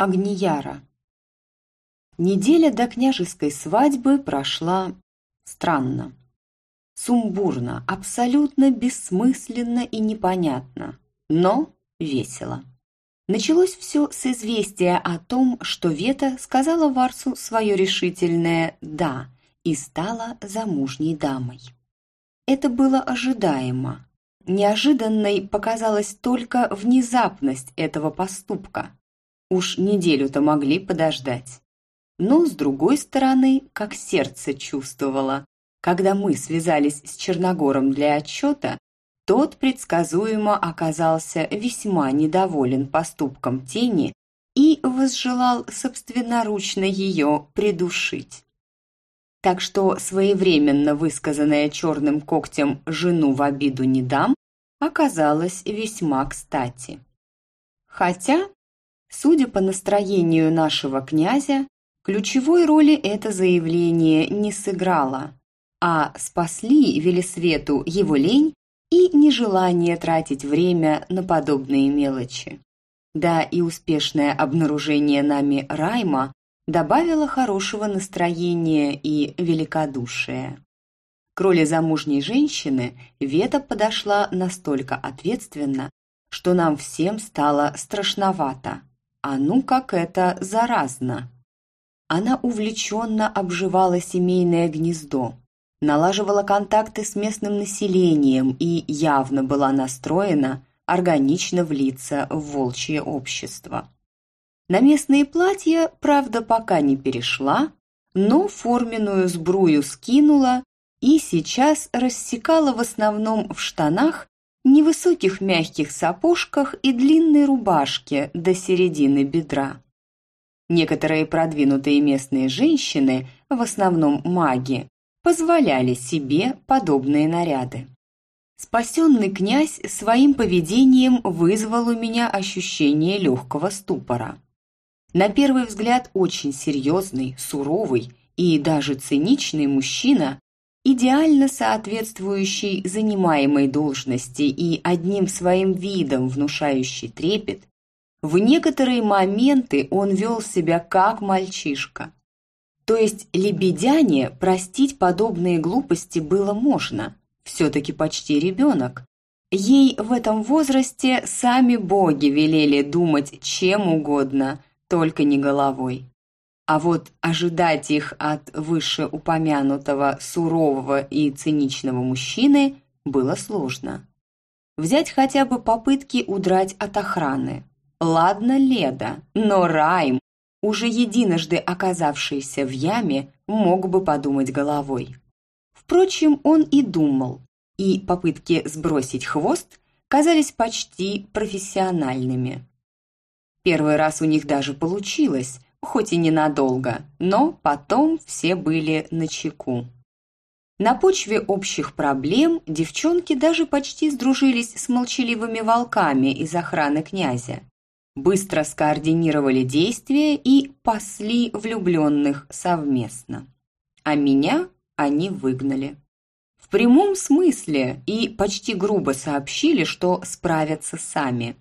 Агнияра. Неделя до княжеской свадьбы прошла странно. Сумбурно, абсолютно бессмысленно и непонятно, но весело. Началось все с известия о том, что Вета сказала Варсу свое решительное «да» и стала замужней дамой. Это было ожидаемо. Неожиданной показалась только внезапность этого поступка. Уж неделю-то могли подождать. Но, с другой стороны, как сердце чувствовало, когда мы связались с Черногором для отчета, тот предсказуемо оказался весьма недоволен поступком тени и возжелал собственноручно ее придушить. Так что своевременно высказанное черным когтем «жену в обиду не дам» оказалось весьма кстати. Хотя Судя по настроению нашего князя, ключевой роли это заявление не сыграло, а спасли Велисвету его лень и нежелание тратить время на подобные мелочи. Да и успешное обнаружение нами Райма добавило хорошего настроения и великодушия. К роли замужней женщины Вета подошла настолько ответственно, что нам всем стало страшновато. А ну как это заразно! Она увлеченно обживала семейное гнездо, налаживала контакты с местным населением и явно была настроена органично влиться в волчье общество. На местные платья, правда, пока не перешла, но форменную сбрую скинула и сейчас рассекала в основном в штанах невысоких мягких сапожках и длинной рубашке до середины бедра. Некоторые продвинутые местные женщины, в основном маги, позволяли себе подобные наряды. Спасенный князь своим поведением вызвал у меня ощущение легкого ступора. На первый взгляд очень серьезный, суровый и даже циничный мужчина идеально соответствующий занимаемой должности и одним своим видом внушающий трепет, в некоторые моменты он вел себя как мальчишка. То есть лебедяне простить подобные глупости было можно, все-таки почти ребенок. Ей в этом возрасте сами боги велели думать чем угодно, только не головой. А вот ожидать их от вышеупомянутого сурового и циничного мужчины было сложно. Взять хотя бы попытки удрать от охраны. Ладно Леда, но Райм, уже единожды оказавшийся в яме, мог бы подумать головой. Впрочем, он и думал, и попытки сбросить хвост казались почти профессиональными. Первый раз у них даже получилось, хоть и ненадолго, но потом все были на чеку. На почве общих проблем девчонки даже почти сдружились с молчаливыми волками из охраны князя. Быстро скоординировали действия и пасли влюбленных совместно. А меня они выгнали. В прямом смысле и почти грубо сообщили, что справятся сами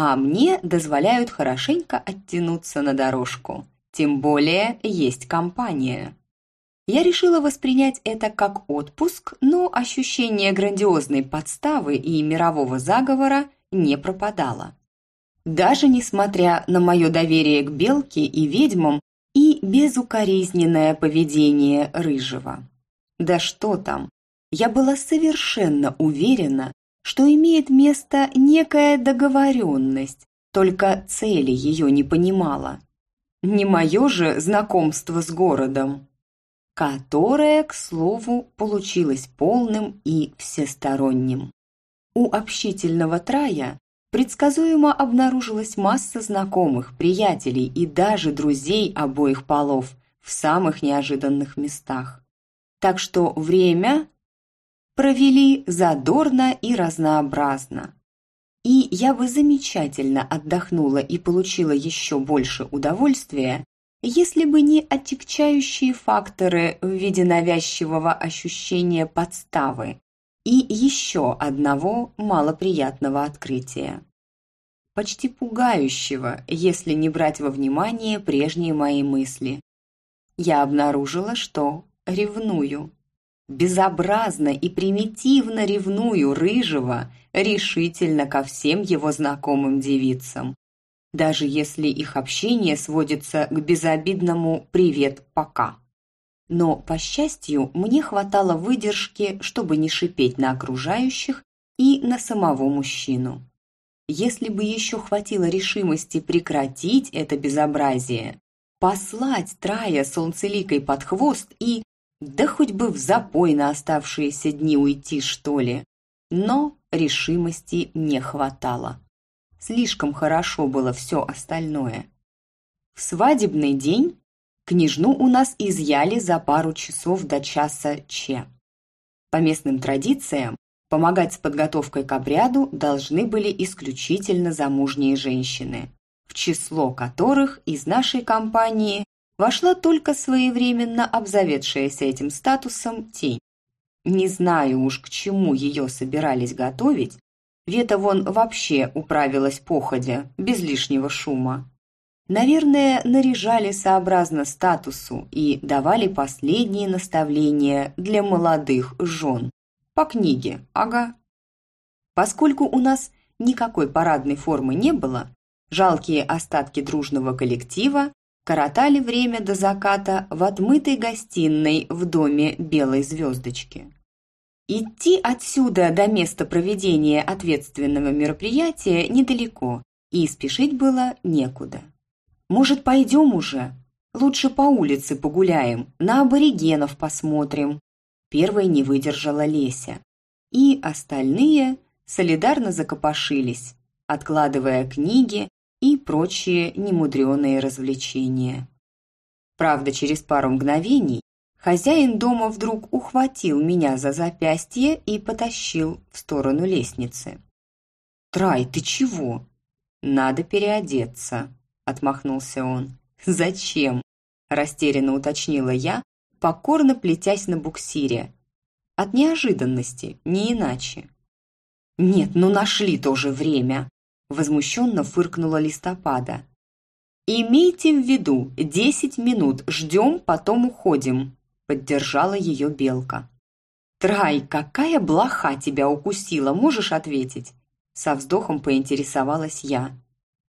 а мне дозволяют хорошенько оттянуться на дорожку. Тем более есть компания. Я решила воспринять это как отпуск, но ощущение грандиозной подставы и мирового заговора не пропадало. Даже несмотря на мое доверие к Белке и ведьмам и безукоризненное поведение Рыжего. Да что там, я была совершенно уверена, что имеет место некая договоренность, только цели ее не понимала. Не мое же знакомство с городом, которое, к слову, получилось полным и всесторонним. У общительного трая предсказуемо обнаружилась масса знакомых, приятелей и даже друзей обоих полов в самых неожиданных местах. Так что время провели задорно и разнообразно. И я бы замечательно отдохнула и получила еще больше удовольствия, если бы не отягчающие факторы в виде навязчивого ощущения подставы и еще одного малоприятного открытия. почти пугающего, если не брать во внимание прежние мои мысли. Я обнаружила, что ревную. Безобразно и примитивно ревную рыжего решительно ко всем его знакомым девицам. Даже если их общение сводится к безобидному «привет, пока». Но, по счастью, мне хватало выдержки, чтобы не шипеть на окружающих и на самого мужчину. Если бы еще хватило решимости прекратить это безобразие, послать Трая солнцеликой под хвост и, да хоть бы в запой на оставшиеся дни уйти, что ли. Но решимости не хватало. Слишком хорошо было все остальное. В свадебный день княжну у нас изъяли за пару часов до часа че. По местным традициям, помогать с подготовкой к обряду должны были исключительно замужние женщины, в число которых из нашей компании вошла только своевременно обзаведшаяся этим статусом тень. Не знаю уж, к чему ее собирались готовить, Вета вон вообще управилась походя, без лишнего шума. Наверное, наряжали сообразно статусу и давали последние наставления для молодых жен. По книге, ага. Поскольку у нас никакой парадной формы не было, жалкие остатки дружного коллектива коротали время до заката в отмытой гостиной в доме Белой Звездочки. Идти отсюда до места проведения ответственного мероприятия недалеко, и спешить было некуда. «Может, пойдем уже? Лучше по улице погуляем, на аборигенов посмотрим». Первой не выдержала Леся. И остальные солидарно закопошились, откладывая книги и прочие немудреные развлечения. Правда, через пару мгновений Хозяин дома вдруг ухватил меня за запястье и потащил в сторону лестницы. «Трай, ты чего?» «Надо переодеться», – отмахнулся он. «Зачем?» – растерянно уточнила я, покорно плетясь на буксире. От неожиданности, не иначе. «Нет, ну нашли тоже время!» – возмущенно фыркнула листопада. «Имейте в виду, десять минут ждем, потом уходим», Поддержала ее белка. «Трай, какая блоха тебя укусила, можешь ответить?» Со вздохом поинтересовалась я.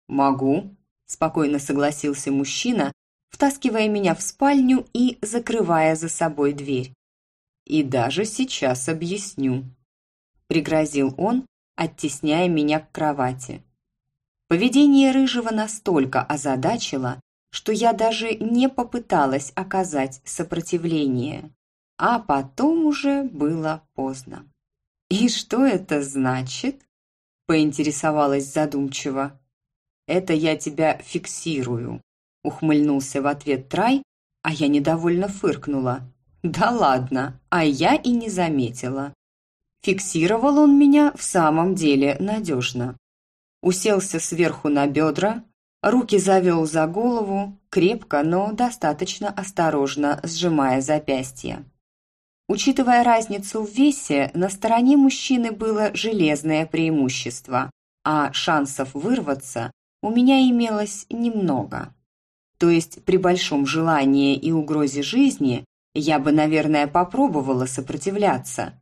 «Могу», – спокойно согласился мужчина, втаскивая меня в спальню и закрывая за собой дверь. «И даже сейчас объясню», – пригрозил он, оттесняя меня к кровати. Поведение Рыжего настолько озадачило, что я даже не попыталась оказать сопротивление. А потом уже было поздно. «И что это значит?» – поинтересовалась задумчиво. «Это я тебя фиксирую», – ухмыльнулся в ответ Трай, а я недовольно фыркнула. «Да ладно, а я и не заметила». Фиксировал он меня в самом деле надежно. Уселся сверху на бедра, Руки завел за голову, крепко, но достаточно осторожно сжимая запястье. Учитывая разницу в весе, на стороне мужчины было железное преимущество, а шансов вырваться у меня имелось немного. То есть при большом желании и угрозе жизни я бы, наверное, попробовала сопротивляться.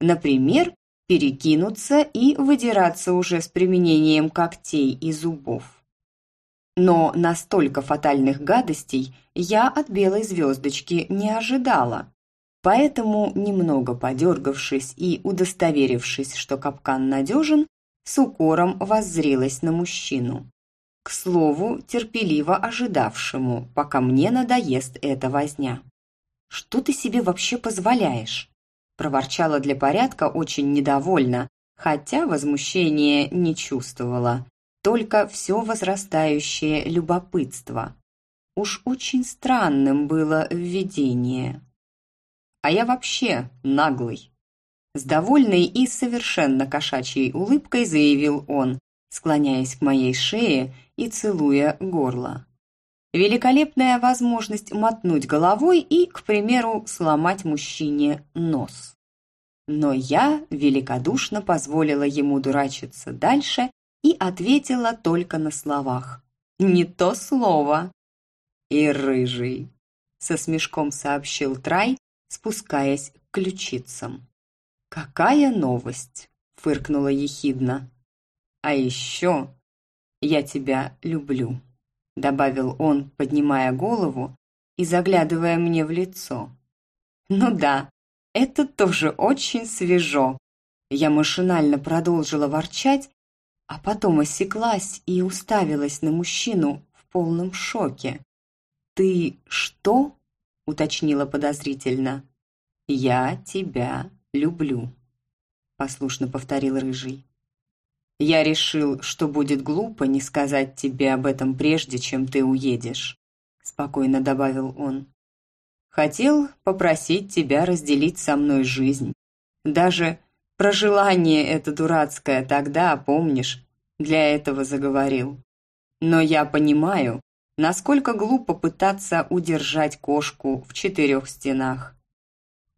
Например, перекинуться и выдираться уже с применением когтей и зубов. Но настолько фатальных гадостей я от белой звездочки не ожидала. Поэтому, немного подергавшись и удостоверившись, что капкан надежен, с укором воззрелась на мужчину. К слову, терпеливо ожидавшему, пока мне надоест эта возня. «Что ты себе вообще позволяешь?» Проворчала для порядка очень недовольно, хотя возмущения не чувствовала только все возрастающее любопытство. Уж очень странным было введение. А я вообще наглый. С довольной и совершенно кошачьей улыбкой заявил он, склоняясь к моей шее и целуя горло. Великолепная возможность мотнуть головой и, к примеру, сломать мужчине нос. Но я великодушно позволила ему дурачиться дальше и ответила только на словах. «Не то слово!» «И рыжий!» – со смешком сообщил Трай, спускаясь к ключицам. «Какая новость!» – фыркнула ехидно. «А еще я тебя люблю», – добавил он, поднимая голову и заглядывая мне в лицо. «Ну да, это тоже очень свежо». Я машинально продолжила ворчать, а потом осеклась и уставилась на мужчину в полном шоке. «Ты что?» – уточнила подозрительно. «Я тебя люблю», – послушно повторил Рыжий. «Я решил, что будет глупо не сказать тебе об этом прежде, чем ты уедешь», – спокойно добавил он. «Хотел попросить тебя разделить со мной жизнь. Даже про желание это дурацкое тогда, помнишь, для этого заговорил. Но я понимаю, насколько глупо пытаться удержать кошку в четырех стенах.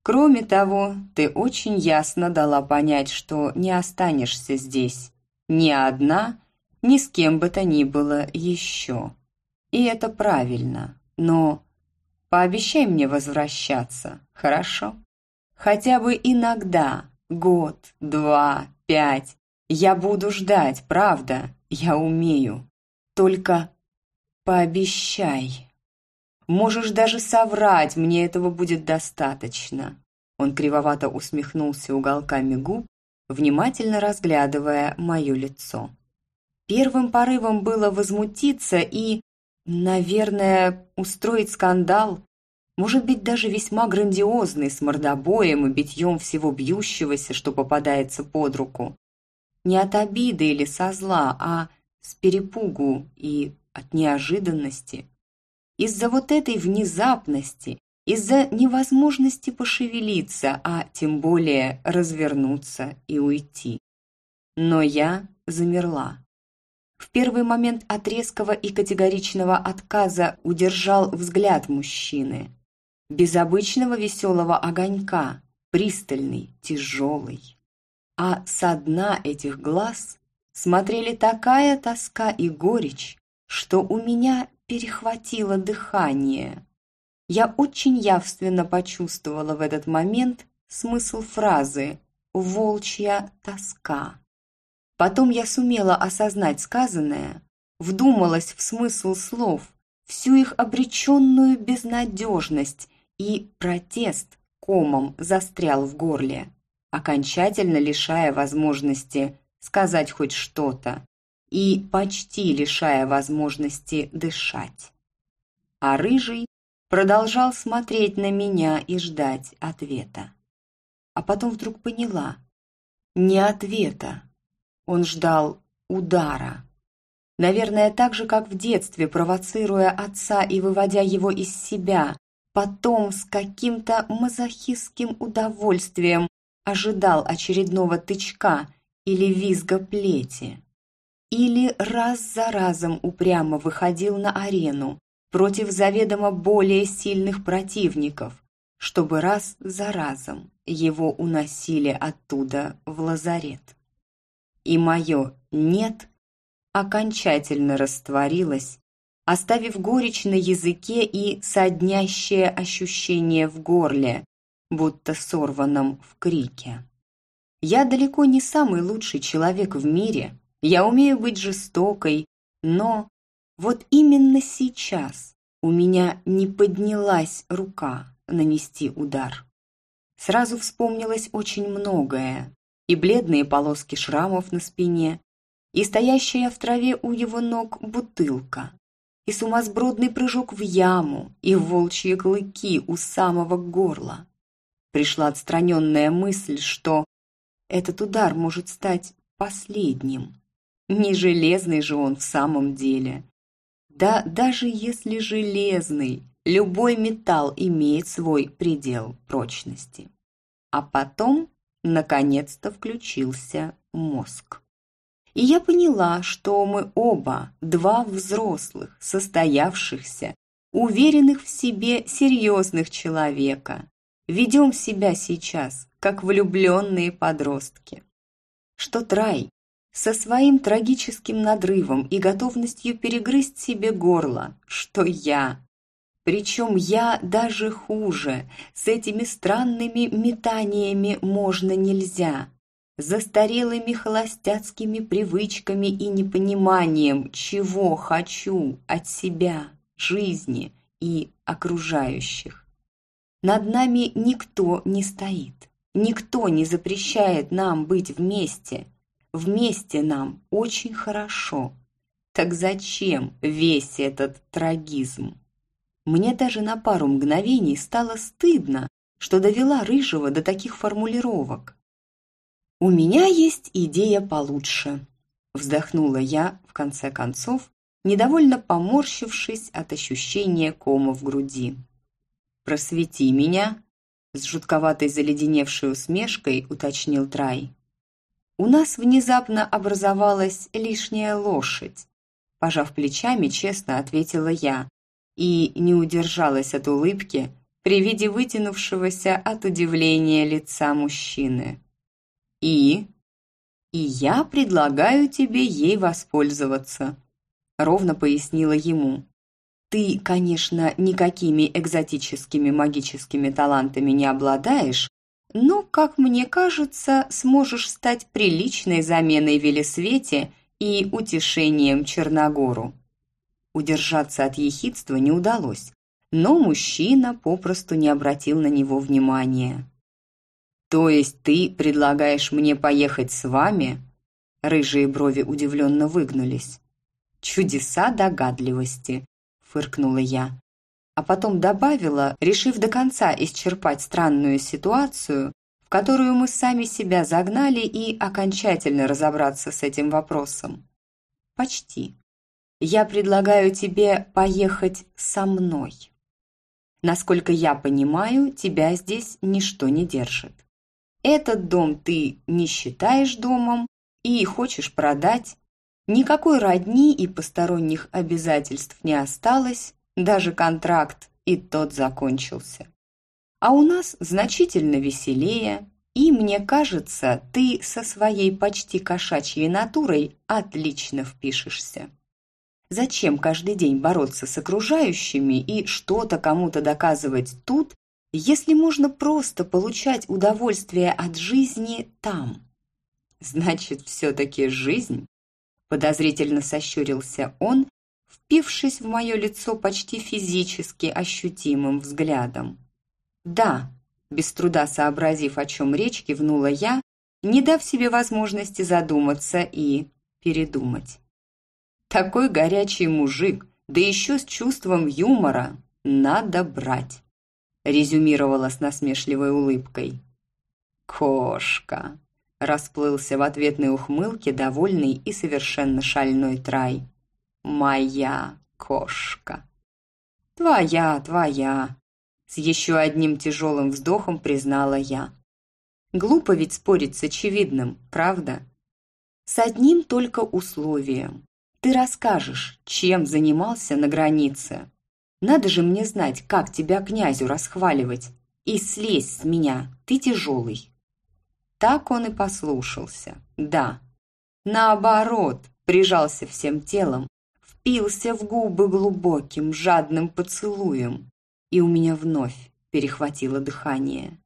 Кроме того, ты очень ясно дала понять, что не останешься здесь. Ни одна, ни с кем бы то ни было еще. И это правильно, но пообещай мне возвращаться, хорошо? Хотя бы иногда, год, два, пять. Я буду ждать, правда, я умею. Только пообещай. Можешь даже соврать, мне этого будет достаточно». Он кривовато усмехнулся уголками губ, внимательно разглядывая мое лицо. Первым порывом было возмутиться и, наверное, устроить скандал, может быть, даже весьма грандиозный, с мордобоем и битьем всего бьющегося, что попадается под руку. Не от обиды или со зла, а с перепугу и от неожиданности. Из-за вот этой внезапности, из-за невозможности пошевелиться, а тем более развернуться и уйти. Но я замерла. В первый момент от резкого и категоричного отказа удержал взгляд мужчины. Без обычного веселого огонька, пристальный, тяжелый. А со дна этих глаз смотрели такая тоска и горечь, что у меня перехватило дыхание. Я очень явственно почувствовала в этот момент смысл фразы «волчья тоска». Потом я сумела осознать сказанное, вдумалась в смысл слов, всю их обреченную безнадежность и протест комом застрял в горле, окончательно лишая возможности сказать хоть что-то, и почти лишая возможности дышать. А рыжий продолжал смотреть на меня и ждать ответа. А потом вдруг поняла. Не ответа. Он ждал удара. Наверное, так же, как в детстве, провоцируя отца и выводя его из себя, потом с каким-то мазохистским удовольствием ожидал очередного тычка или визга плети или раз за разом упрямо выходил на арену против заведомо более сильных противников, чтобы раз за разом его уносили оттуда в лазарет. И мое «нет» окончательно растворилось, оставив горечь на языке и соднящее ощущение в горле, будто сорванном в крике. Я далеко не самый лучший человек в мире, я умею быть жестокой, но вот именно сейчас у меня не поднялась рука нанести удар. Сразу вспомнилось очень многое. И бледные полоски шрамов на спине, и стоящая в траве у его ног бутылка, и сумасбродный прыжок в яму, и волчьи клыки у самого горла. Пришла отстраненная мысль, что этот удар может стать последним. Не железный же он в самом деле. Да даже если железный, любой металл имеет свой предел прочности. А потом, наконец-то, включился мозг. И я поняла, что мы оба, два взрослых, состоявшихся, уверенных в себе серьезных человека, ведем себя сейчас, как влюбленные подростки. Что Трай со своим трагическим надрывом и готовностью перегрызть себе горло, что я. Причем я даже хуже, с этими странными метаниями можно-нельзя, застарелыми холостяцкими привычками и непониманием, чего хочу от себя, жизни и окружающих. Над нами никто не стоит, никто не запрещает нам быть вместе – Вместе нам очень хорошо. Так зачем весь этот трагизм? Мне даже на пару мгновений стало стыдно, что довела Рыжего до таких формулировок. «У меня есть идея получше», – вздохнула я, в конце концов, недовольно поморщившись от ощущения кома в груди. «Просвети меня», – с жутковатой заледеневшей усмешкой уточнил Трай. У нас внезапно образовалась лишняя лошадь. Пожав плечами, честно ответила я и не удержалась от улыбки при виде вытянувшегося от удивления лица мужчины. «И?» «И я предлагаю тебе ей воспользоваться», — ровно пояснила ему. «Ты, конечно, никакими экзотическими магическими талантами не обладаешь, но, как мне кажется, сможешь стать приличной заменой Велесвете и утешением Черногору. Удержаться от ехидства не удалось, но мужчина попросту не обратил на него внимания. «То есть ты предлагаешь мне поехать с вами?» Рыжие брови удивленно выгнулись. «Чудеса догадливости», — фыркнула я а потом добавила, решив до конца исчерпать странную ситуацию, в которую мы сами себя загнали и окончательно разобраться с этим вопросом. Почти. Я предлагаю тебе поехать со мной. Насколько я понимаю, тебя здесь ничто не держит. Этот дом ты не считаешь домом и хочешь продать. Никакой родни и посторонних обязательств не осталось, даже контракт и тот закончился. А у нас значительно веселее, и, мне кажется, ты со своей почти кошачьей натурой отлично впишешься. Зачем каждый день бороться с окружающими и что-то кому-то доказывать тут, если можно просто получать удовольствие от жизни там? Значит, все-таки жизнь? Подозрительно сощурился он, впившись в мое лицо почти физически ощутимым взглядом. «Да», – без труда сообразив, о чем речь, кивнула я, не дав себе возможности задуматься и передумать. «Такой горячий мужик, да еще с чувством юмора, надо брать», – резюмировала с насмешливой улыбкой. «Кошка!» – расплылся в ответной ухмылке довольный и совершенно шальной Трай моя кошка. Твоя, твоя, с еще одним тяжелым вздохом признала я. Глупо ведь спорить с очевидным, правда? С одним только условием. Ты расскажешь, чем занимался на границе. Надо же мне знать, как тебя князю расхваливать. И слезь с меня, ты тяжелый. Так он и послушался, да. Наоборот, прижался всем телом, впился в губы глубоким, жадным поцелуем, и у меня вновь перехватило дыхание.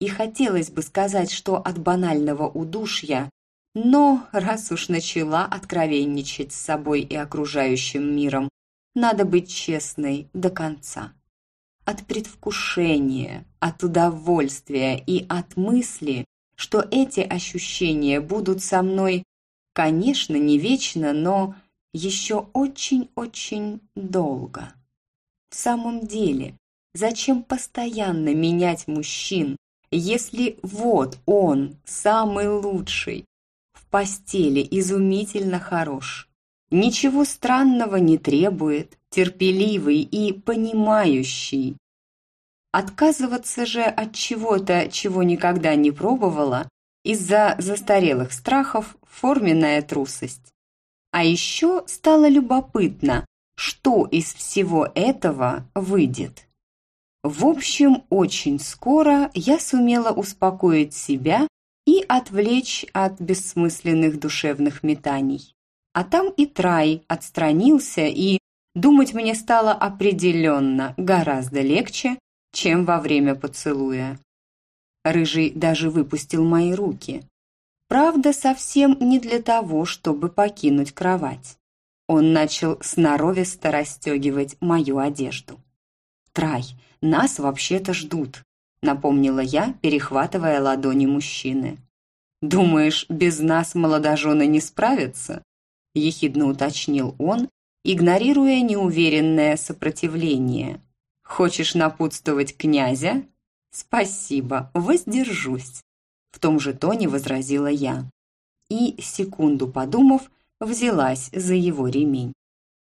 И хотелось бы сказать, что от банального удушья, но раз уж начала откровенничать с собой и окружающим миром, надо быть честной до конца. От предвкушения, от удовольствия и от мысли, что эти ощущения будут со мной, конечно, не вечно, но еще очень-очень долго. В самом деле, зачем постоянно менять мужчин, если вот он, самый лучший, в постели изумительно хорош, ничего странного не требует, терпеливый и понимающий. Отказываться же от чего-то, чего никогда не пробовала, из-за застарелых страхов – форменная трусость. А еще стало любопытно, что из всего этого выйдет. В общем, очень скоро я сумела успокоить себя и отвлечь от бессмысленных душевных метаний. А там и Трай отстранился, и думать мне стало определенно гораздо легче, чем во время поцелуя. Рыжий даже выпустил мои руки. Правда, совсем не для того, чтобы покинуть кровать. Он начал сноровисто расстегивать мою одежду. «Трай, нас вообще-то ждут», — напомнила я, перехватывая ладони мужчины. «Думаешь, без нас молодожены не справятся?» — ехидно уточнил он, игнорируя неуверенное сопротивление. «Хочешь напутствовать князя?» «Спасибо, воздержусь», — в том же тоне возразила я. И, секунду подумав, взялась за его ремень.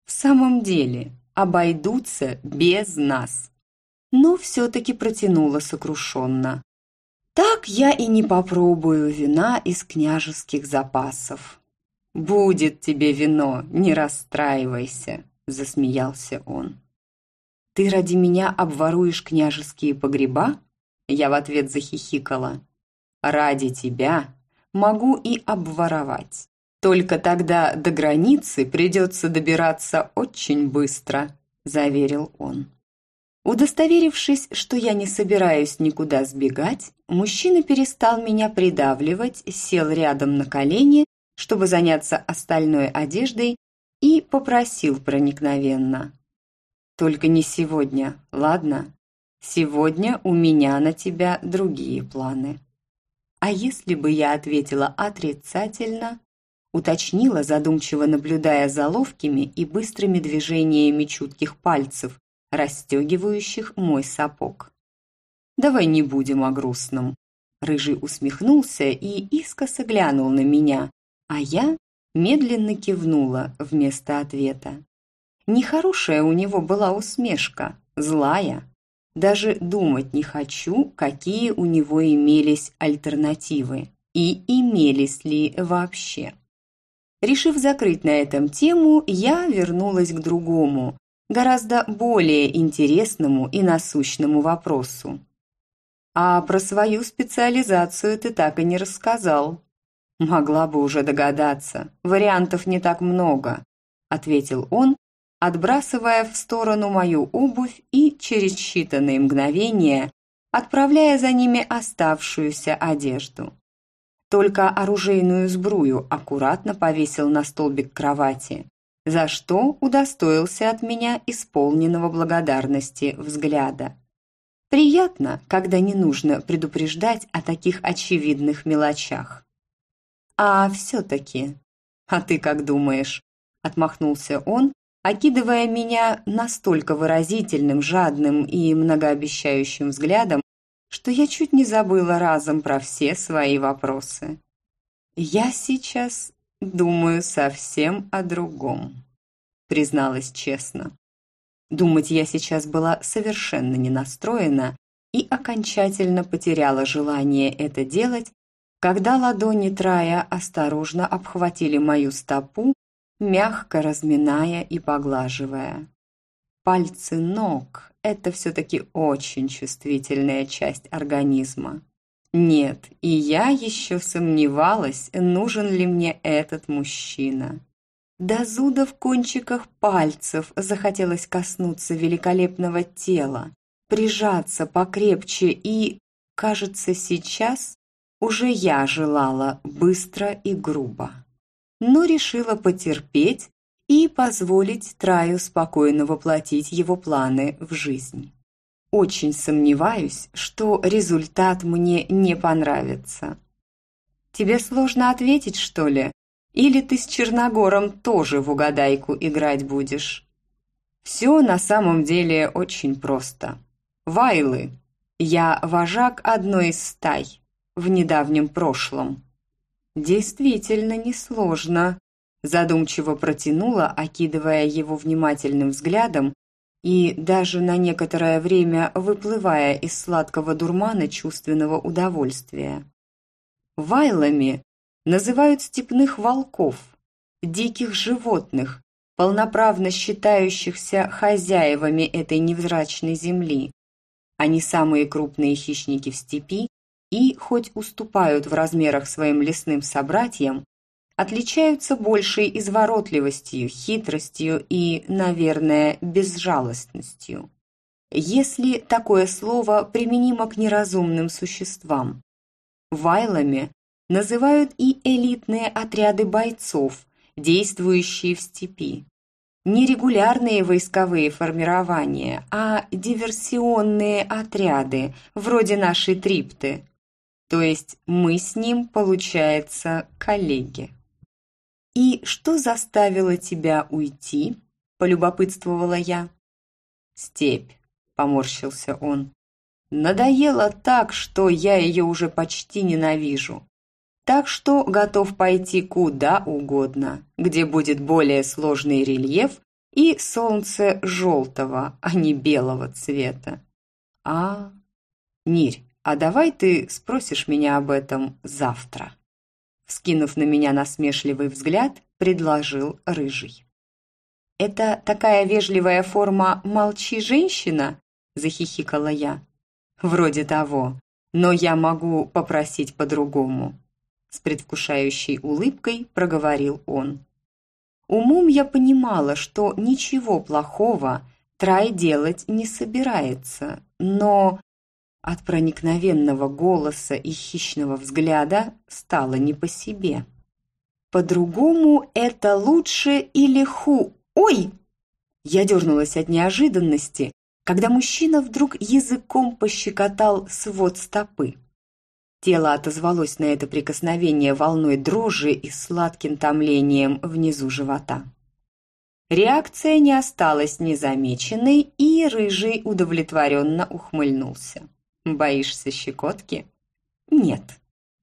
«В самом деле, обойдутся без нас». Но все-таки протянула сокрушенно. «Так я и не попробую вина из княжеских запасов». «Будет тебе вино, не расстраивайся», – засмеялся он. «Ты ради меня обворуешь княжеские погреба?» Я в ответ захихикала. «Ради тебя могу и обворовать. Только тогда до границы придется добираться очень быстро», – заверил он. Удостоверившись, что я не собираюсь никуда сбегать, мужчина перестал меня придавливать, сел рядом на колени, чтобы заняться остальной одеждой, и попросил проникновенно. «Только не сегодня, ладно? Сегодня у меня на тебя другие планы». А если бы я ответила отрицательно, уточнила, задумчиво наблюдая за ловкими и быстрыми движениями чутких пальцев, расстегивающих мой сапог. «Давай не будем о грустном». Рыжий усмехнулся и искоса глянул на меня, а я медленно кивнула вместо ответа. Нехорошая у него была усмешка, злая. Даже думать не хочу, какие у него имелись альтернативы и имелись ли вообще. Решив закрыть на этом тему, я вернулась к другому, гораздо более интересному и насущному вопросу. А про свою специализацию ты так и не рассказал. Могла бы уже догадаться, вариантов не так много, ответил он, отбрасывая в сторону мою обувь и через считанные мгновения отправляя за ними оставшуюся одежду. Только оружейную сбрую аккуратно повесил на столбик кровати, за что удостоился от меня исполненного благодарности взгляда. Приятно, когда не нужно предупреждать о таких очевидных мелочах. «А все-таки...» «А ты как думаешь?» – отмахнулся он, окидывая меня настолько выразительным, жадным и многообещающим взглядом, что я чуть не забыла разом про все свои вопросы. «Я сейчас думаю совсем о другом», призналась честно. Думать я сейчас была совершенно не настроена и окончательно потеряла желание это делать, когда ладони Трая осторожно обхватили мою стопу, мягко разминая и поглаживая. Пальцы ног – это все-таки очень чувствительная часть организма. Нет, и я еще сомневалась, нужен ли мне этот мужчина. До зуда в кончиках пальцев захотелось коснуться великолепного тела, прижаться покрепче и, кажется, сейчас уже я желала быстро и грубо. Но решила потерпеть и позволить Траю спокойно воплотить его планы в жизнь. Очень сомневаюсь, что результат мне не понравится. Тебе сложно ответить, что ли? Или ты с Черногором тоже в угадайку играть будешь? Все на самом деле очень просто. Вайлы. Я вожак одной из стай в недавнем прошлом. Действительно несложно. Задумчиво протянула, окидывая его внимательным взглядом и даже на некоторое время выплывая из сладкого дурмана чувственного удовольствия. Вайлами называют степных волков, диких животных, полноправно считающихся хозяевами этой невзрачной земли. Они самые крупные хищники в степи и, хоть уступают в размерах своим лесным собратьям, отличаются большей изворотливостью, хитростью и, наверное, безжалостностью. Если такое слово применимо к неразумным существам. Вайлами называют и элитные отряды бойцов, действующие в степи. Не регулярные войсковые формирования, а диверсионные отряды, вроде нашей трипты. То есть мы с ним, получается, коллеги. «И что заставило тебя уйти?» – полюбопытствовала я. «Степь», – поморщился он. «Надоело так, что я ее уже почти ненавижу. Так что готов пойти куда угодно, где будет более сложный рельеф и солнце желтого, а не белого цвета. А, Нирь, а давай ты спросишь меня об этом завтра. Скинув на меня насмешливый взгляд, предложил Рыжий. «Это такая вежливая форма «молчи, женщина»?» – захихикала я. «Вроде того, но я могу попросить по-другому с предвкушающей улыбкой проговорил он. Умом я понимала, что ничего плохого Трай делать не собирается, но от проникновенного голоса и хищного взгляда стало не по себе. По-другому это лучше или ху... Ой! Я дернулась от неожиданности, когда мужчина вдруг языком пощекотал свод стопы. Тело отозвалось на это прикосновение волной дрожи и сладким томлением внизу живота. Реакция не осталась незамеченной, и Рыжий удовлетворенно ухмыльнулся. «Боишься щекотки?» «Нет,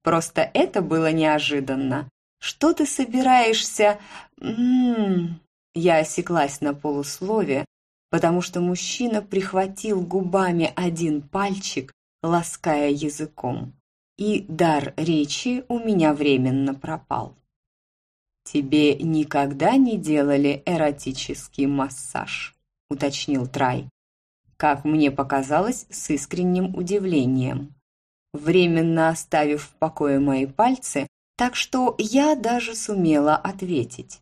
просто это было неожиданно. Что ты собираешься...» М -м -м. Я осеклась на полуслове, потому что мужчина прихватил губами один пальчик, лаская языком и дар речи у меня временно пропал. «Тебе никогда не делали эротический массаж?» – уточнил Трай. Как мне показалось, с искренним удивлением. Временно оставив в покое мои пальцы, так что я даже сумела ответить.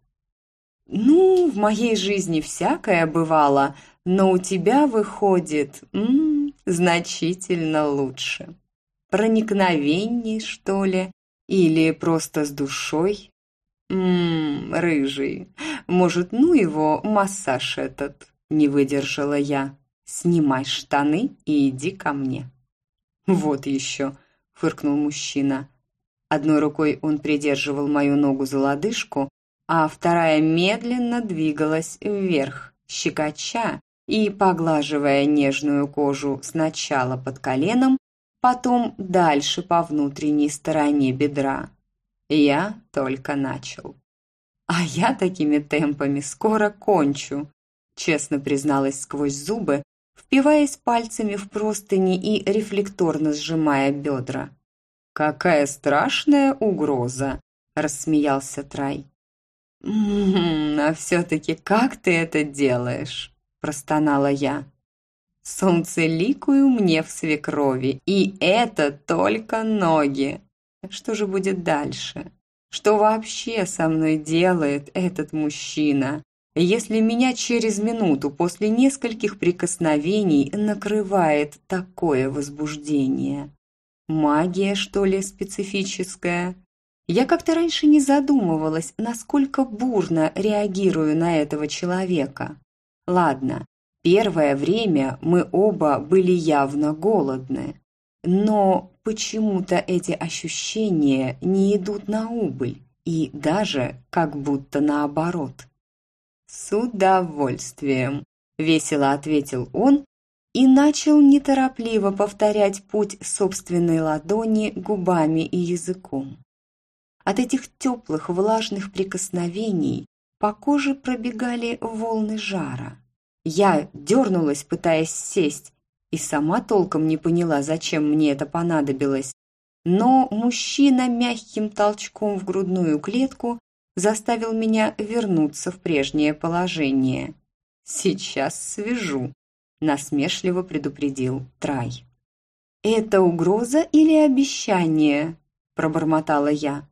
«Ну, в моей жизни всякое бывало, но у тебя выходит м -м, значительно лучше» проникновенней, что ли? Или просто с душой? Ммм, рыжий, может, ну его массаж этот? Не выдержала я. Снимай штаны и иди ко мне. Вот еще, фыркнул мужчина. Одной рукой он придерживал мою ногу за лодыжку, а вторая медленно двигалась вверх, щекоча и поглаживая нежную кожу сначала под коленом, потом дальше по внутренней стороне бедра. Я только начал. А я такими темпами скоро кончу, честно призналась сквозь зубы, впиваясь пальцами в простыни и рефлекторно сжимая бедра. «Какая страшная угроза!» – рассмеялся Трай. «М-м, «А все-таки как ты это делаешь?» – простонала я. Солнцеликую мне в свекрови, и это только ноги. Что же будет дальше? Что вообще со мной делает этот мужчина? Если меня через минуту после нескольких прикосновений накрывает такое возбуждение? Магия, что ли, специфическая? Я как-то раньше не задумывалась, насколько бурно реагирую на этого человека. Ладно, Первое время мы оба были явно голодны, но почему-то эти ощущения не идут на убыль и даже как будто наоборот. «С удовольствием», – весело ответил он и начал неторопливо повторять путь собственной ладони губами и языком. От этих теплых влажных прикосновений по коже пробегали волны жара. Я дернулась, пытаясь сесть, и сама толком не поняла, зачем мне это понадобилось. Но мужчина мягким толчком в грудную клетку заставил меня вернуться в прежнее положение. «Сейчас свяжу», – насмешливо предупредил Трай. «Это угроза или обещание?» – пробормотала я.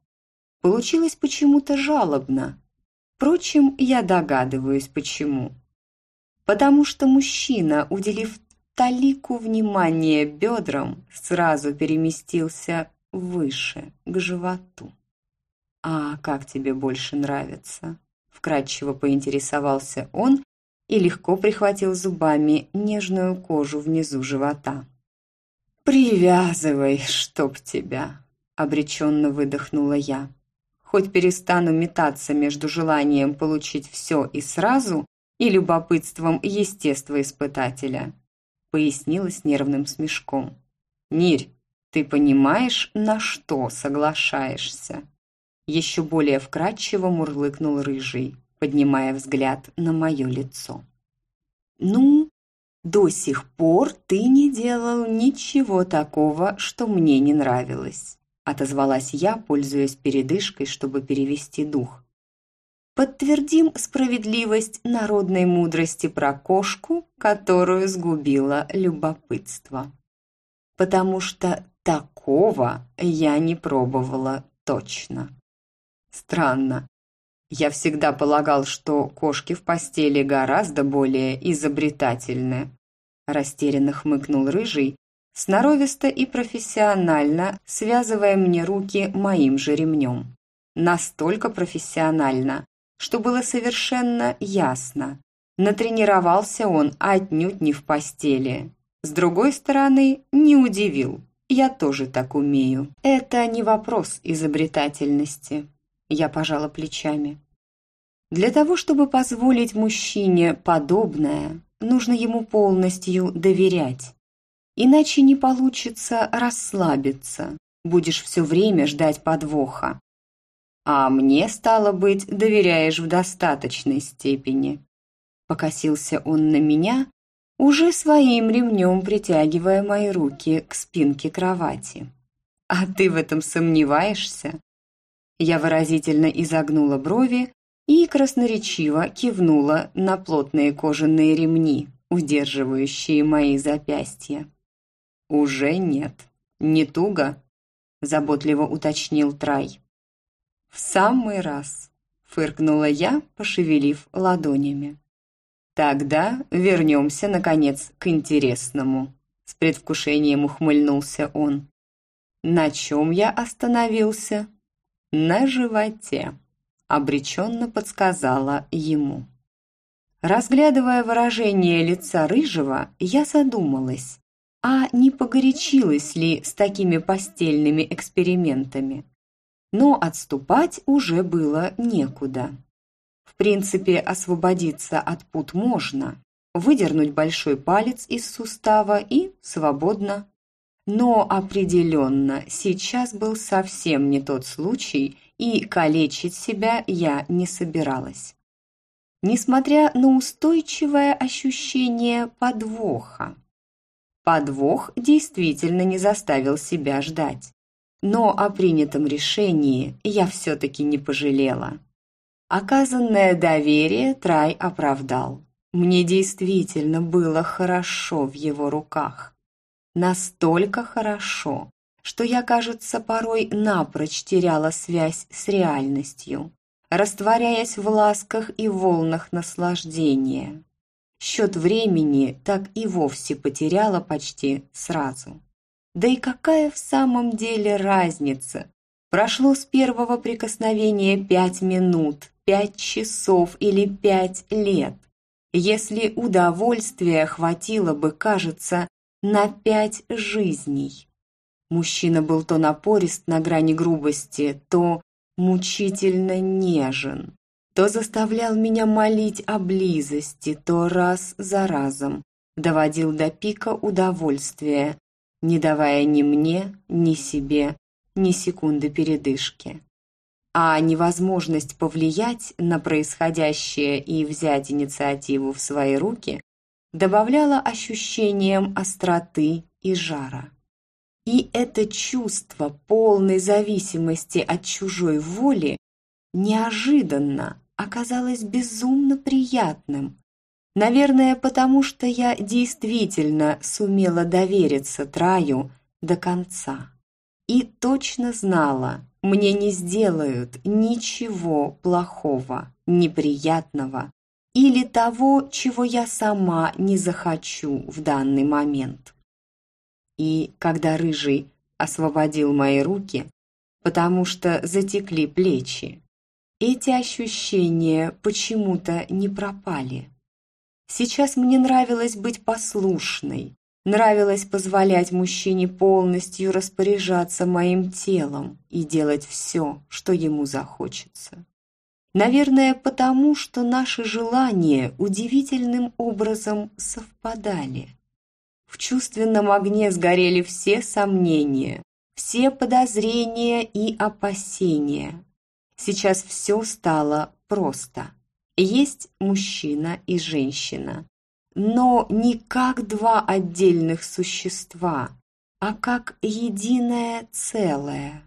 Получилось почему-то жалобно. Впрочем, я догадываюсь, почему. Потому что мужчина, уделив талику внимания бедрам, сразу переместился выше, к животу. «А как тебе больше нравится?» Вкратчиво поинтересовался он и легко прихватил зубами нежную кожу внизу живота. «Привязывай, чтоб тебя!» – обреченно выдохнула я. Хоть перестану метаться между желанием получить все и сразу и любопытством естествоиспытателя, пояснила с нервным смешком. «Нирь, ты понимаешь, на что соглашаешься?» Еще более вкрадчиво мурлыкнул рыжий, поднимая взгляд на мое лицо. «Ну, до сих пор ты не делал ничего такого, что мне не нравилось», отозвалась я, пользуясь передышкой, чтобы перевести дух. Подтвердим справедливость народной мудрости про кошку, которую сгубило любопытство. Потому что такого я не пробовала точно. Странно, я всегда полагал, что кошки в постели гораздо более изобретательны. Растерянно хмыкнул рыжий, сноровисто и профессионально связывая мне руки моим же ремнем. Настолько профессионально, что было совершенно ясно. Натренировался он отнюдь не в постели. С другой стороны, не удивил. Я тоже так умею. Это не вопрос изобретательности. Я пожала плечами. Для того, чтобы позволить мужчине подобное, нужно ему полностью доверять. Иначе не получится расслабиться, будешь все время ждать подвоха. А мне, стало быть, доверяешь в достаточной степени. Покосился он на меня, уже своим ремнем притягивая мои руки к спинке кровати. А ты в этом сомневаешься? Я выразительно изогнула брови и красноречиво кивнула на плотные кожаные ремни, удерживающие мои запястья. «Уже нет. Не туго?» – заботливо уточнил Трай. «В самый раз», – фыркнула я, пошевелив ладонями. «Тогда вернемся, наконец, к интересному», – с предвкушением ухмыльнулся он. «На чем я остановился?» «На животе», – обреченно подсказала ему. Разглядывая выражение лица Рыжего, я задумалась, а не погорячилась ли с такими постельными экспериментами. Но отступать уже было некуда. В принципе, освободиться от пут можно, выдернуть большой палец из сустава и свободно но определенно сейчас был совсем не тот случай, и калечить себя я не собиралась. Несмотря на устойчивое ощущение подвоха. Подвох действительно не заставил себя ждать. Но о принятом решении я все-таки не пожалела. Оказанное доверие Трай оправдал. Мне действительно было хорошо в его руках настолько хорошо, что я, кажется, порой напрочь теряла связь с реальностью, растворяясь в ласках и волнах наслаждения. Счет времени так и вовсе потеряла почти сразу. Да и какая в самом деле разница? Прошло с первого прикосновения пять минут, пять часов или пять лет. Если удовольствия хватило бы, кажется, на пять жизней. Мужчина был то напорист на грани грубости, то мучительно нежен, то заставлял меня молить о близости, то раз за разом доводил до пика удовольствия, не давая ни мне, ни себе ни секунды передышки. А невозможность повлиять на происходящее и взять инициативу в свои руки добавляло ощущением остроты и жара. И это чувство полной зависимости от чужой воли неожиданно оказалось безумно приятным. Наверное, потому что я действительно сумела довериться Траю до конца. И точно знала, мне не сделают ничего плохого, неприятного или того, чего я сама не захочу в данный момент. И когда Рыжий освободил мои руки, потому что затекли плечи, эти ощущения почему-то не пропали. Сейчас мне нравилось быть послушной, нравилось позволять мужчине полностью распоряжаться моим телом и делать все, что ему захочется. Наверное, потому что наши желания удивительным образом совпадали. В чувственном огне сгорели все сомнения, все подозрения и опасения. Сейчас все стало просто. Есть мужчина и женщина, но не как два отдельных существа, а как единое целое.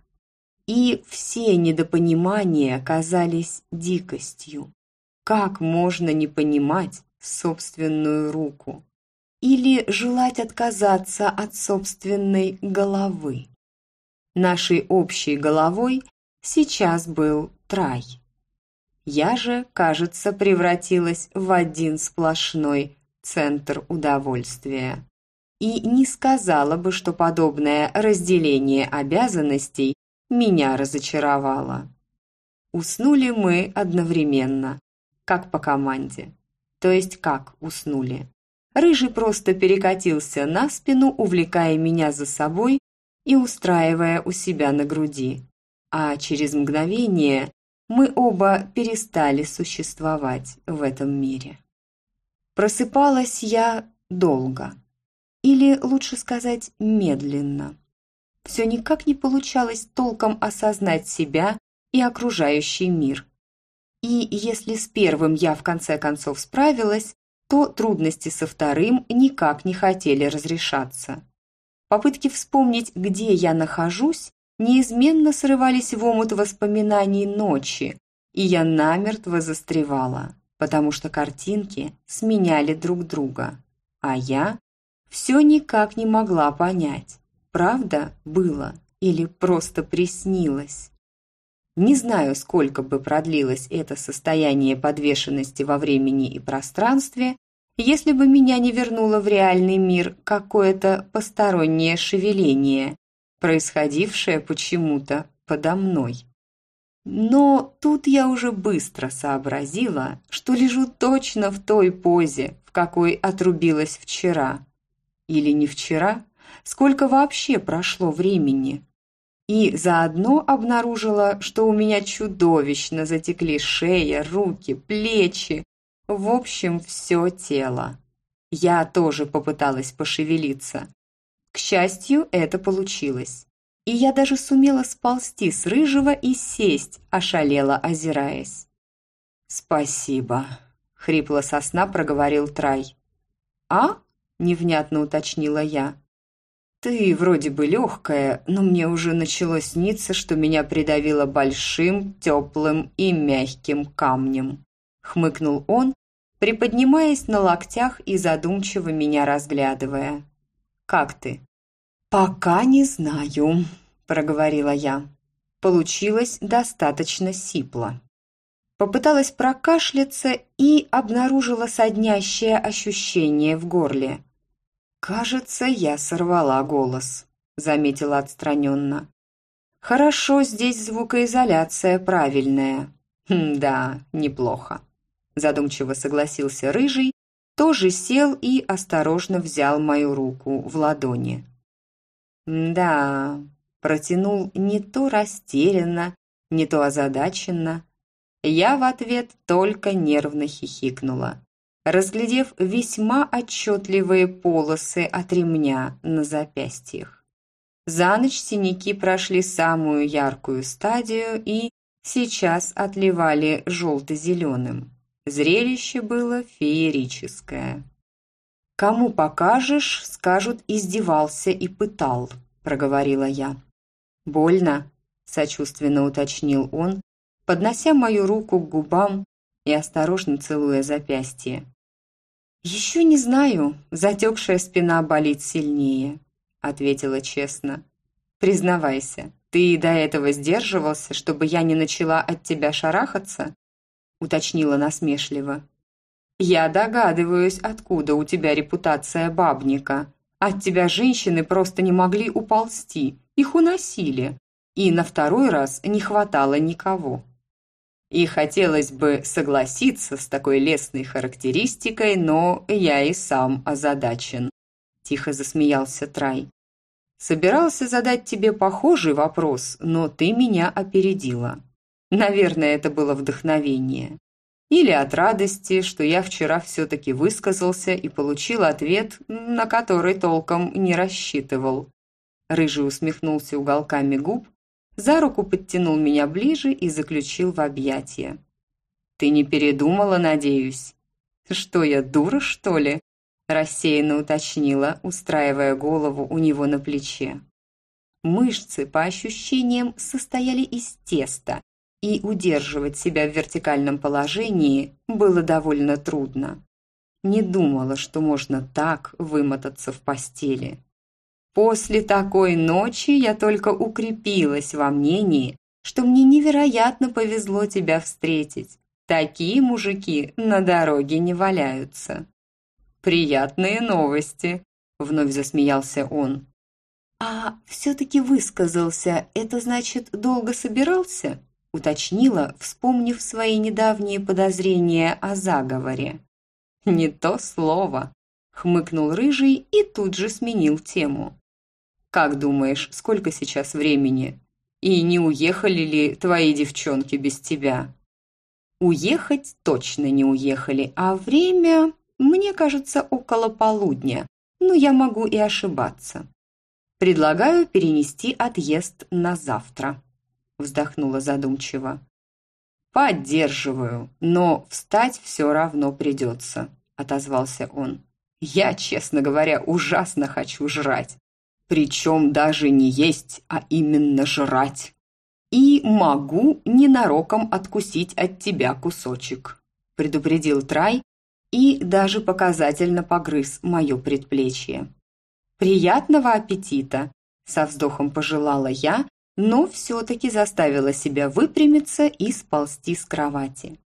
И все недопонимания казались дикостью. Как можно не понимать собственную руку? Или желать отказаться от собственной головы? Нашей общей головой сейчас был Трай. Я же, кажется, превратилась в один сплошной центр удовольствия. И не сказала бы, что подобное разделение обязанностей меня разочаровало. Уснули мы одновременно, как по команде. То есть как уснули. Рыжий просто перекатился на спину, увлекая меня за собой и устраивая у себя на груди. А через мгновение мы оба перестали существовать в этом мире. Просыпалась я долго. Или, лучше сказать, медленно все никак не получалось толком осознать себя и окружающий мир. И если с первым я в конце концов справилась, то трудности со вторым никак не хотели разрешаться. Попытки вспомнить, где я нахожусь, неизменно срывались в омут воспоминаний ночи, и я намертво застревала, потому что картинки сменяли друг друга, а я все никак не могла понять, правда было или просто приснилось. Не знаю, сколько бы продлилось это состояние подвешенности во времени и пространстве, если бы меня не вернуло в реальный мир какое-то постороннее шевеление, происходившее почему-то подо мной. Но тут я уже быстро сообразила, что лежу точно в той позе, в какой отрубилась вчера. Или не вчера, сколько вообще прошло времени. И заодно обнаружила, что у меня чудовищно затекли шея, руки, плечи, в общем, все тело. Я тоже попыталась пошевелиться. К счастью, это получилось. И я даже сумела сползти с рыжего и сесть, ошалела, озираясь. «Спасибо», — хрипло сосна проговорил Трай. «А?» — невнятно уточнила я. «Ты вроде бы легкая, но мне уже начало сниться, что меня придавило большим, теплым и мягким камнем», — хмыкнул он, приподнимаясь на локтях и задумчиво меня разглядывая. «Как ты?» «Пока не знаю», — проговорила я. Получилось достаточно сипло. Попыталась прокашляться и обнаружила соднящее ощущение в горле. «Кажется, я сорвала голос», — заметила отстраненно. «Хорошо, здесь звукоизоляция правильная». Хм, «Да, неплохо», — задумчиво согласился Рыжий, тоже сел и осторожно взял мою руку в ладони. «Да», — протянул не то растерянно, не то озадаченно. Я в ответ только нервно хихикнула разглядев весьма отчетливые полосы от ремня на запястьях. За ночь синяки прошли самую яркую стадию и сейчас отливали желто-зеленым. Зрелище было феерическое. «Кому покажешь, скажут, издевался и пытал», – проговорила я. «Больно?» – сочувственно уточнил он, поднося мою руку к губам и осторожно целуя запястье. «Еще не знаю, затекшая спина болит сильнее», – ответила честно. «Признавайся, ты до этого сдерживался, чтобы я не начала от тебя шарахаться?» – уточнила насмешливо. «Я догадываюсь, откуда у тебя репутация бабника. От тебя женщины просто не могли уползти, их уносили, и на второй раз не хватало никого». И хотелось бы согласиться с такой лестной характеристикой, но я и сам озадачен. Тихо засмеялся Трай. Собирался задать тебе похожий вопрос, но ты меня опередила. Наверное, это было вдохновение. Или от радости, что я вчера все-таки высказался и получил ответ, на который толком не рассчитывал. Рыжий усмехнулся уголками губ, за руку подтянул меня ближе и заключил в объятия. «Ты не передумала, надеюсь?» «Что я, дура, что ли?» рассеянно уточнила, устраивая голову у него на плече. Мышцы, по ощущениям, состояли из теста, и удерживать себя в вертикальном положении было довольно трудно. Не думала, что можно так вымотаться в постели. После такой ночи я только укрепилась во мнении, что мне невероятно повезло тебя встретить. Такие мужики на дороге не валяются. Приятные новости, вновь засмеялся он. А все-таки высказался, это значит, долго собирался? Уточнила, вспомнив свои недавние подозрения о заговоре. Не то слово, хмыкнул рыжий и тут же сменил тему. Как думаешь, сколько сейчас времени? И не уехали ли твои девчонки без тебя? Уехать точно не уехали, а время, мне кажется, около полудня, но я могу и ошибаться. Предлагаю перенести отъезд на завтра, вздохнула задумчиво. «Поддерживаю, но встать все равно придется», – отозвался он. «Я, честно говоря, ужасно хочу жрать. Причем даже не есть, а именно жрать. И могу ненароком откусить от тебя кусочек», – предупредил Трай и даже показательно погрыз мое предплечье. «Приятного аппетита!» – со вздохом пожелала я, но все-таки заставила себя выпрямиться и сползти с кровати.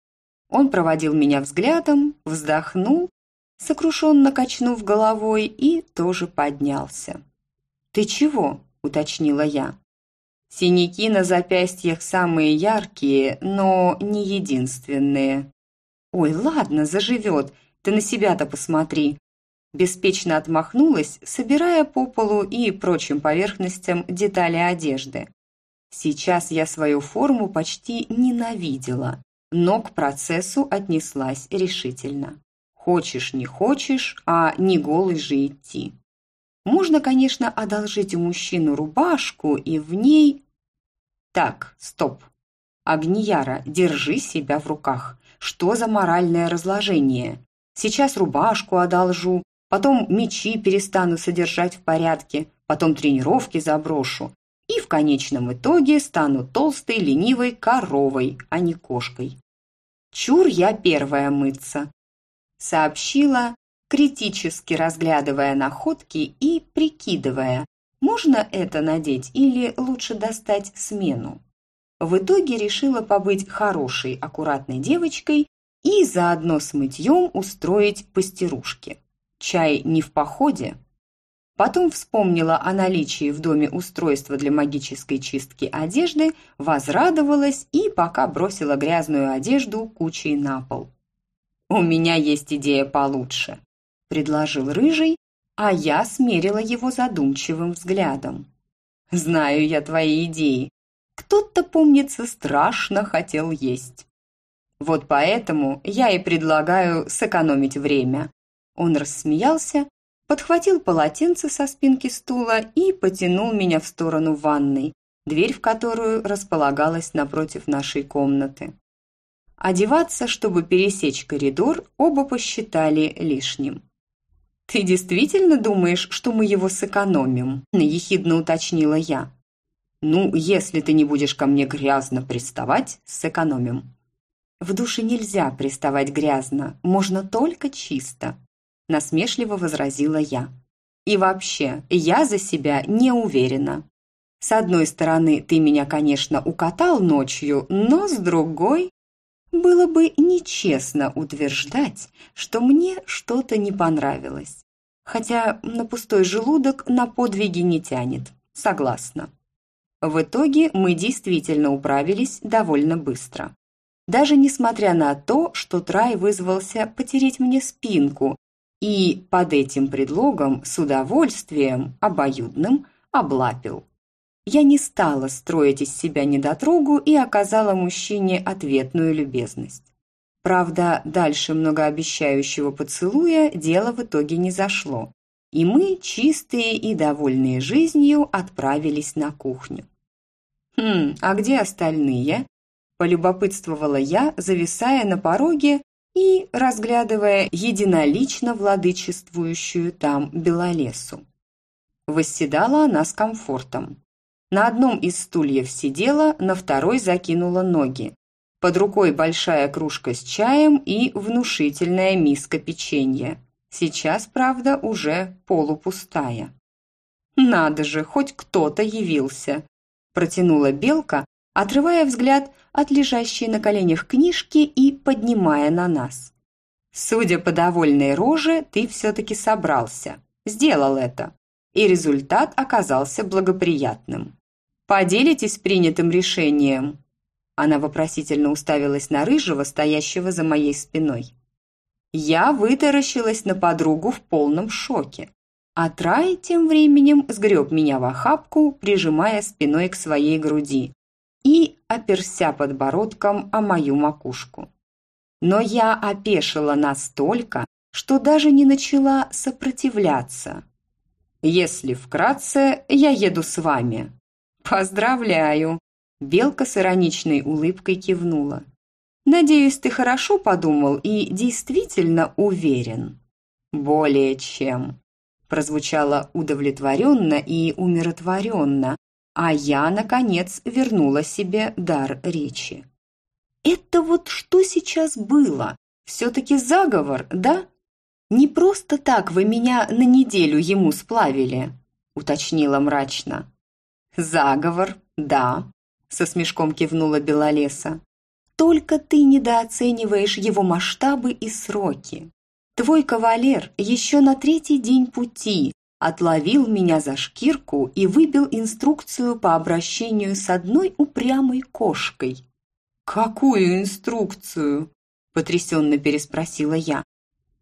Он проводил меня взглядом, вздохнул, сокрушенно качнув головой и тоже поднялся. «Ты чего?» – уточнила я. «Синяки на запястьях самые яркие, но не единственные». «Ой, ладно, заживет, ты на себя-то посмотри». Беспечно отмахнулась, собирая по полу и прочим поверхностям детали одежды. Сейчас я свою форму почти ненавидела, но к процессу отнеслась решительно. Хочешь, не хочешь, а не голый же идти. Можно, конечно, одолжить у мужчины рубашку и в ней... Так, стоп. Агнияра, держи себя в руках. Что за моральное разложение? Сейчас рубашку одолжу, потом мечи перестану содержать в порядке, потом тренировки заброшу. И в конечном итоге стану толстой, ленивой коровой, а не кошкой. Чур я первая мыться. Сообщила критически разглядывая находки и прикидывая, можно это надеть или лучше достать смену. В итоге решила побыть хорошей, аккуратной девочкой и заодно с мытьем устроить постирушки. Чай не в походе. Потом вспомнила о наличии в доме устройства для магической чистки одежды, возрадовалась и пока бросила грязную одежду кучей на пол. «У меня есть идея получше», предложил Рыжий, а я смерила его задумчивым взглядом. «Знаю я твои идеи. Кто-то, помнится, страшно хотел есть. Вот поэтому я и предлагаю сэкономить время». Он рассмеялся, подхватил полотенце со спинки стула и потянул меня в сторону ванной, дверь в которую располагалась напротив нашей комнаты. Одеваться, чтобы пересечь коридор, оба посчитали лишним. «Ты действительно думаешь, что мы его сэкономим?» – ехидно уточнила я. «Ну, если ты не будешь ко мне грязно приставать, сэкономим». В душе нельзя приставать грязно, можно только чисто. насмешливо возразила я. И вообще, я за себя не уверена. С одной стороны, ты меня, конечно, укатал ночью, но с другой... Было бы нечестно утверждать, что мне что-то не понравилось. Хотя на пустой желудок на подвиги не тянет. Согласна. В итоге мы действительно управились довольно быстро. Даже несмотря на то, что Трай вызвался потереть мне спинку и под этим предлогом с удовольствием обоюдным облапил. Я не стала строить из себя недотрогу и оказала мужчине ответную любезность. Правда, дальше многообещающего поцелуя дело в итоге не зашло, и мы, чистые и довольные жизнью, отправились на кухню. «Хм, а где остальные?» – полюбопытствовала я, зависая на пороге и разглядывая единолично владычествующую там белолесу. Восседала она с комфортом. На одном из стульев сидела, на второй закинула ноги. Под рукой большая кружка с чаем и внушительная миска печенья. Сейчас, правда, уже полупустая. «Надо же, хоть кто-то явился!» Протянула Белка, отрывая взгляд от лежащей на коленях книжки и поднимая на нас. «Судя по довольной роже, ты все-таки собрался. Сделал это. И результат оказался благоприятным. Поделитесь принятым решением?» Она вопросительно уставилась на рыжего, стоящего за моей спиной. Я вытаращилась на подругу в полном шоке. А Трай тем временем сгреб меня в охапку, прижимая спиной к своей груди и оперся подбородком о мою макушку. Но я опешила настолько, что даже не начала сопротивляться. «Если вкратце, я еду с вами», «Поздравляю!» Белка с ироничной улыбкой кивнула. «Надеюсь, ты хорошо подумал и действительно уверен?» «Более чем!» Прозвучало удовлетворенно и умиротворенно, а я, наконец, вернула себе дар речи. «Это вот что сейчас было? Все-таки заговор, да? Не просто так вы меня на неделю ему сплавили?» уточнила мрачно. «Заговор, да», – со смешком кивнула Белолеса. «Только ты недооцениваешь его масштабы и сроки. Твой кавалер еще на третий день пути отловил меня за шкирку и выбил инструкцию по обращению с одной упрямой кошкой». «Какую инструкцию?» – потрясенно переспросила я.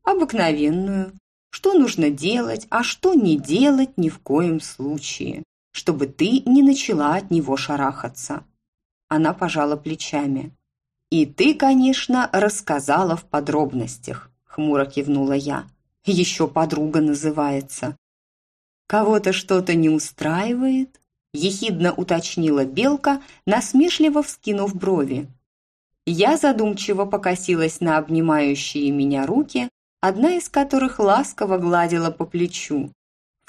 «Обыкновенную. Что нужно делать, а что не делать ни в коем случае чтобы ты не начала от него шарахаться». Она пожала плечами. «И ты, конечно, рассказала в подробностях», — хмуро кивнула я. «Еще подруга называется». «Кого-то что-то не устраивает?» — ехидно уточнила Белка, насмешливо вскинув брови. Я задумчиво покосилась на обнимающие меня руки, одна из которых ласково гладила по плечу,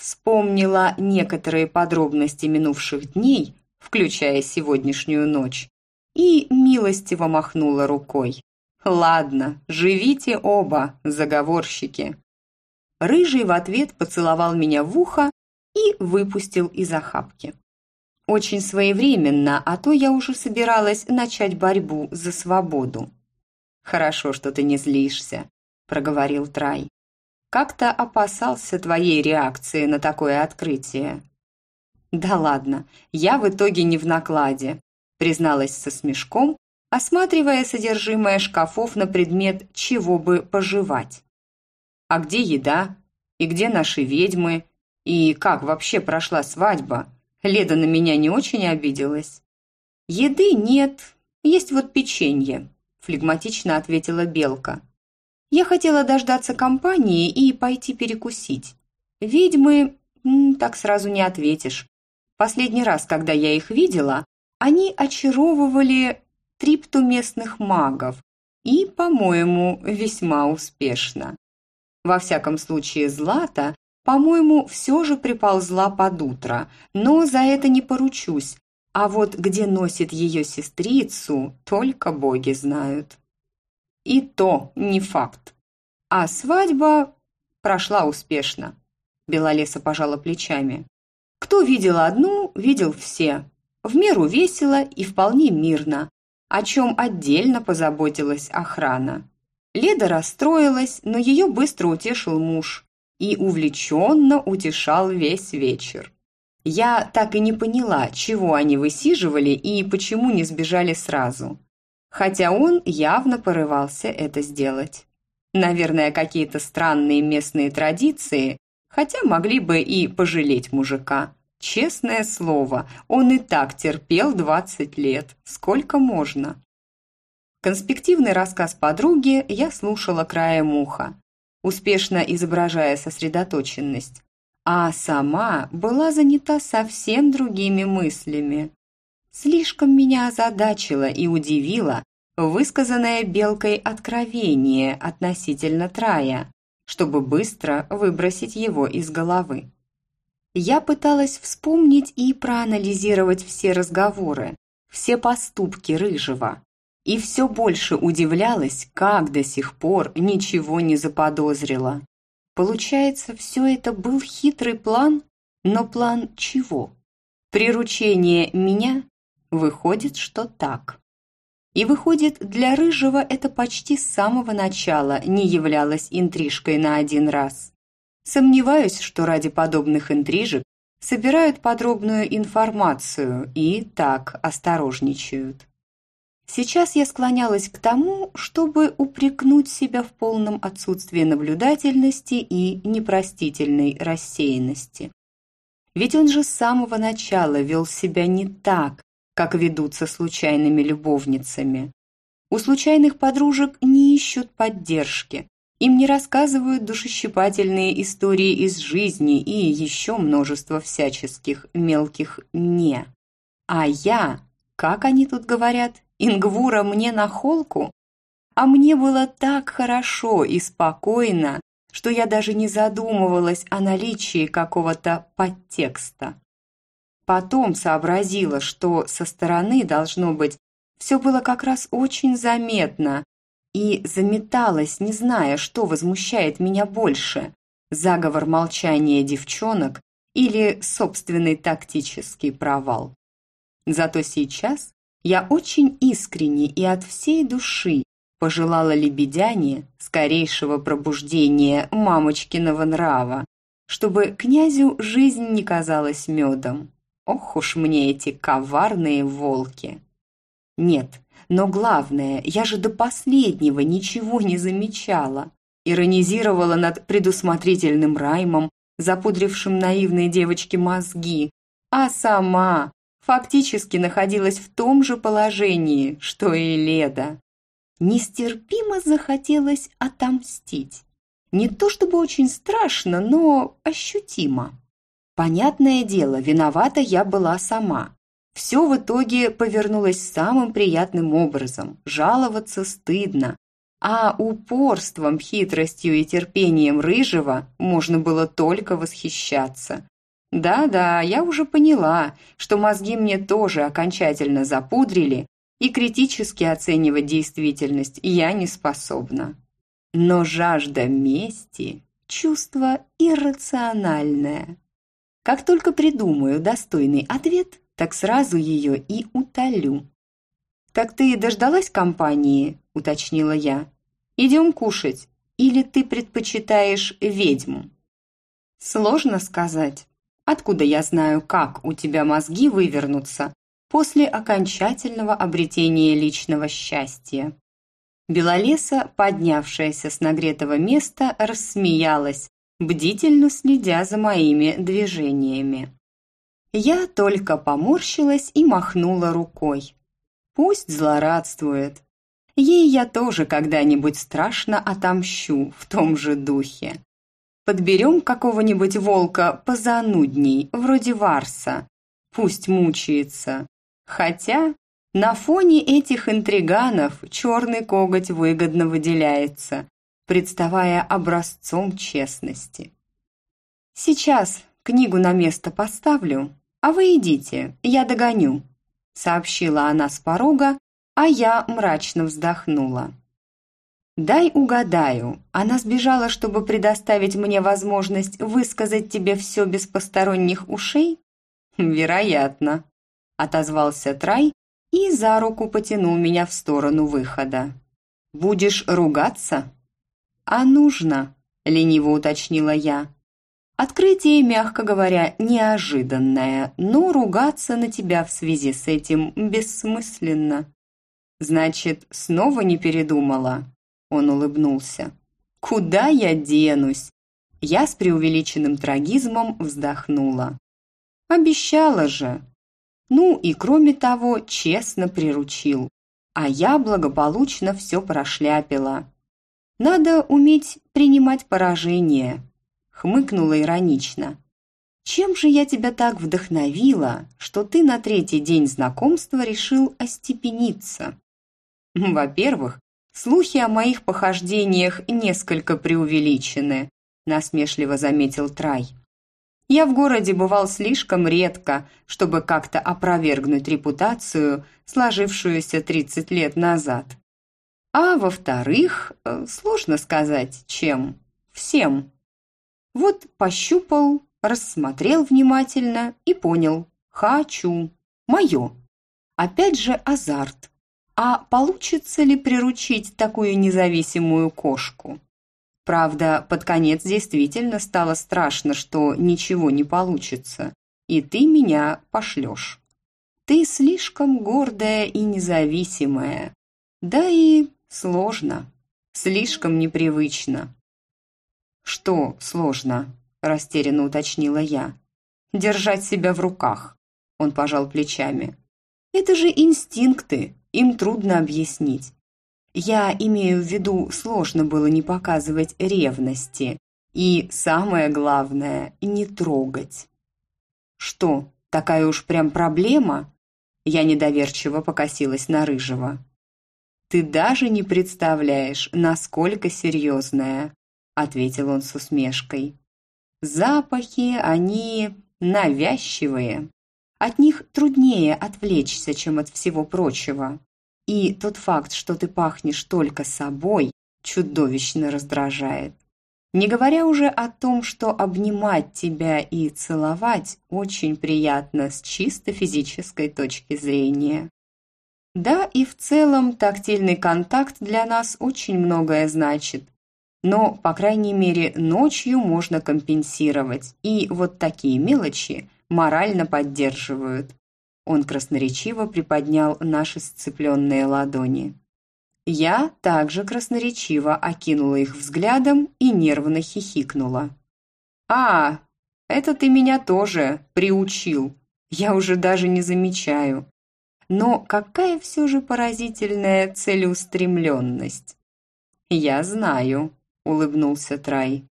Вспомнила некоторые подробности минувших дней, включая сегодняшнюю ночь, и милостиво махнула рукой. «Ладно, живите оба, заговорщики». Рыжий в ответ поцеловал меня в ухо и выпустил из охапки. Очень своевременно, а то я уже собиралась начать борьбу за свободу. «Хорошо, что ты не злишься», – проговорил Трай. Как-то опасался твоей реакции на такое открытие». «Да ладно, я в итоге не в накладе», призналась со смешком, осматривая содержимое шкафов на предмет чего бы пожевать. «А где еда? И где наши ведьмы? И как вообще прошла свадьба? Леда на меня не очень обиделась». «Еды нет, есть вот печенье», флегматично ответила Белка. Я хотела дождаться компании и пойти перекусить. Ведьмы, так сразу не ответишь. Последний раз, когда я их видела, они очаровывали трипту местных магов и, по-моему, весьма успешно. Во всяком случае, Злата, по-моему, все же приползла под утро, но за это не поручусь, а вот где носит ее сестрицу, только боги знают. И то не факт. А свадьба... Прошла успешно. Белолеса пожала плечами. Кто видел одну, видел все. В меру весело и вполне мирно, о чем отдельно позаботилась охрана. Леда расстроилась, но ее быстро утешил муж и увлеченно утешал весь вечер. Я так и не поняла, чего они высиживали и почему не сбежали сразу. Хотя он явно порывался это сделать. Наверное, какие-то странные местные традиции, хотя могли бы и пожалеть мужика. Честное слово, он и так терпел 20 лет. Сколько можно? Конспективный рассказ подруги я слушала краем уха, успешно изображая сосредоточенность, а сама была занята совсем другими мыслями. Слишком меня озадачило и удивило высказанное Белкой откровение относительно Трая, чтобы быстро выбросить его из головы. Я пыталась вспомнить и проанализировать все разговоры, все поступки Рыжего, и все больше удивлялась, как до сих пор ничего не заподозрила. Получается, все это был хитрый план, но план чего? Приручение меня? Выходит, что так. И выходит, для Рыжего это почти с самого начала не являлось интрижкой на один раз. Сомневаюсь, что ради подобных интрижек собирают подробную информацию и так осторожничают. Сейчас я склонялась к тому, чтобы упрекнуть себя в полном отсутствии наблюдательности и непростительной рассеянности. Ведь он же с самого начала вел себя не так, как ведутся случайными любовницами. У случайных подружек не ищут поддержки, им не рассказывают душещипательные истории из жизни и еще множество всяческих мелких «не». А я, как они тут говорят, Ингвура мне на холку? А мне было так хорошо и спокойно, что я даже не задумывалась о наличии какого-то подтекста. Потом сообразила, что со стороны, должно быть, все было как раз очень заметно, и заметалась, не зная, что возмущает меня больше – заговор молчания девчонок или собственный тактический провал. Зато сейчас я очень искренне и от всей души пожелала лебедяне скорейшего пробуждения мамочкиного нрава, чтобы князю жизнь не казалась медом. Ох уж мне эти коварные волки! Нет, но главное, я же до последнего ничего не замечала. Иронизировала над предусмотрительным Раймом, запудрившим наивной девочке мозги, а сама фактически находилась в том же положении, что и Леда. Нестерпимо захотелось отомстить. Не то чтобы очень страшно, но ощутимо. Понятное дело, виновата я была сама. Все в итоге повернулось самым приятным образом. Жаловаться стыдно. А упорством, хитростью и терпением Рыжего можно было только восхищаться. Да-да, я уже поняла, что мозги мне тоже окончательно запудрили, и критически оценивать действительность я не способна. Но жажда мести – чувство иррациональное. Как только придумаю достойный ответ, так сразу ее и утолю. «Так ты дождалась компании?» – уточнила я. «Идем кушать. Или ты предпочитаешь ведьму?» Сложно сказать. Откуда я знаю, как у тебя мозги вывернутся после окончательного обретения личного счастья?» Белолеса, поднявшаяся с нагретого места, рассмеялась, бдительно следя за моими движениями. Я только поморщилась и махнула рукой. Пусть злорадствует. Ей я тоже когда-нибудь страшно отомщу в том же духе. Подберем какого-нибудь волка позанудней, вроде Варса. Пусть мучается. Хотя на фоне этих интриганов черный коготь выгодно выделяется, представая образцом честности. «Сейчас книгу на место поставлю, а вы идите, я догоню», сообщила она с порога, а я мрачно вздохнула. Дай угадаю, она сбежала, чтобы предоставить мне возможность высказать тебе все без посторонних ушей? Вероятно, отозвался Трай и за руку потянул меня в сторону выхода. Будешь ругаться? А нужно, лениво уточнила я. Открытие, мягко говоря, неожиданное, но ругаться на тебя в связи с этим бессмысленно. Значит, снова не передумала? Он улыбнулся. Куда я денусь? Я с преувеличенным трагизмом вздохнула. Обещала же. Ну и кроме того, честно приручил. А я благополучно все прошляпила. Надо уметь принимать поражение, хмыкнула иронично. «Чем же я тебя так вдохновила, что ты на третий день знакомства решил остепениться?» «Во-первых, слухи о моих похождениях несколько преувеличены», насмешливо заметил Трай. «Я в городе бывал слишком редко, чтобы как-то опровергнуть репутацию, сложившуюся 30 лет назад. А во-вторых, э, сложно сказать, чем. Всем. Вот пощупал, рассмотрел внимательно и понял. Хочу. Мое. Опять же азарт. А получится ли приручить такую независимую кошку? Правда, под конец действительно стало страшно, что ничего не получится, и ты меня пошлешь. Ты слишком гордая и независимая. Да и сложно, слишком непривычно. «Что сложно?» – растерянно уточнила я. «Держать себя в руках», – он пожал плечами. «Это же инстинкты, им трудно объяснить. Я имею в виду, сложно было не показывать ревности. И самое главное – не трогать». «Что, такая уж прям проблема?» Я недоверчиво покосилась на Рыжего. «Ты даже не представляешь, насколько серьезная ответил он с усмешкой. Запахи, они навязчивые. От них труднее отвлечься, чем от всего прочего. И тот факт, что ты пахнешь только собой, чудовищно раздражает. Не говоря уже о том, что обнимать тебя и целовать очень приятно с чисто физической точки зрения. Да, и в целом тактильный контакт для нас очень многое значит, но, по крайней мере, ночью можно компенсировать, и вот такие мелочи морально поддерживают. Он красноречиво приподнял наши сцепленные ладони. Я также красноречиво окинула их взглядом и нервно хихикнула. «А, это ты меня тоже приучил. Я уже даже не замечаю. Но какая все же поразительная целеустремленность!» «Я знаю», – улыбнулся Трай.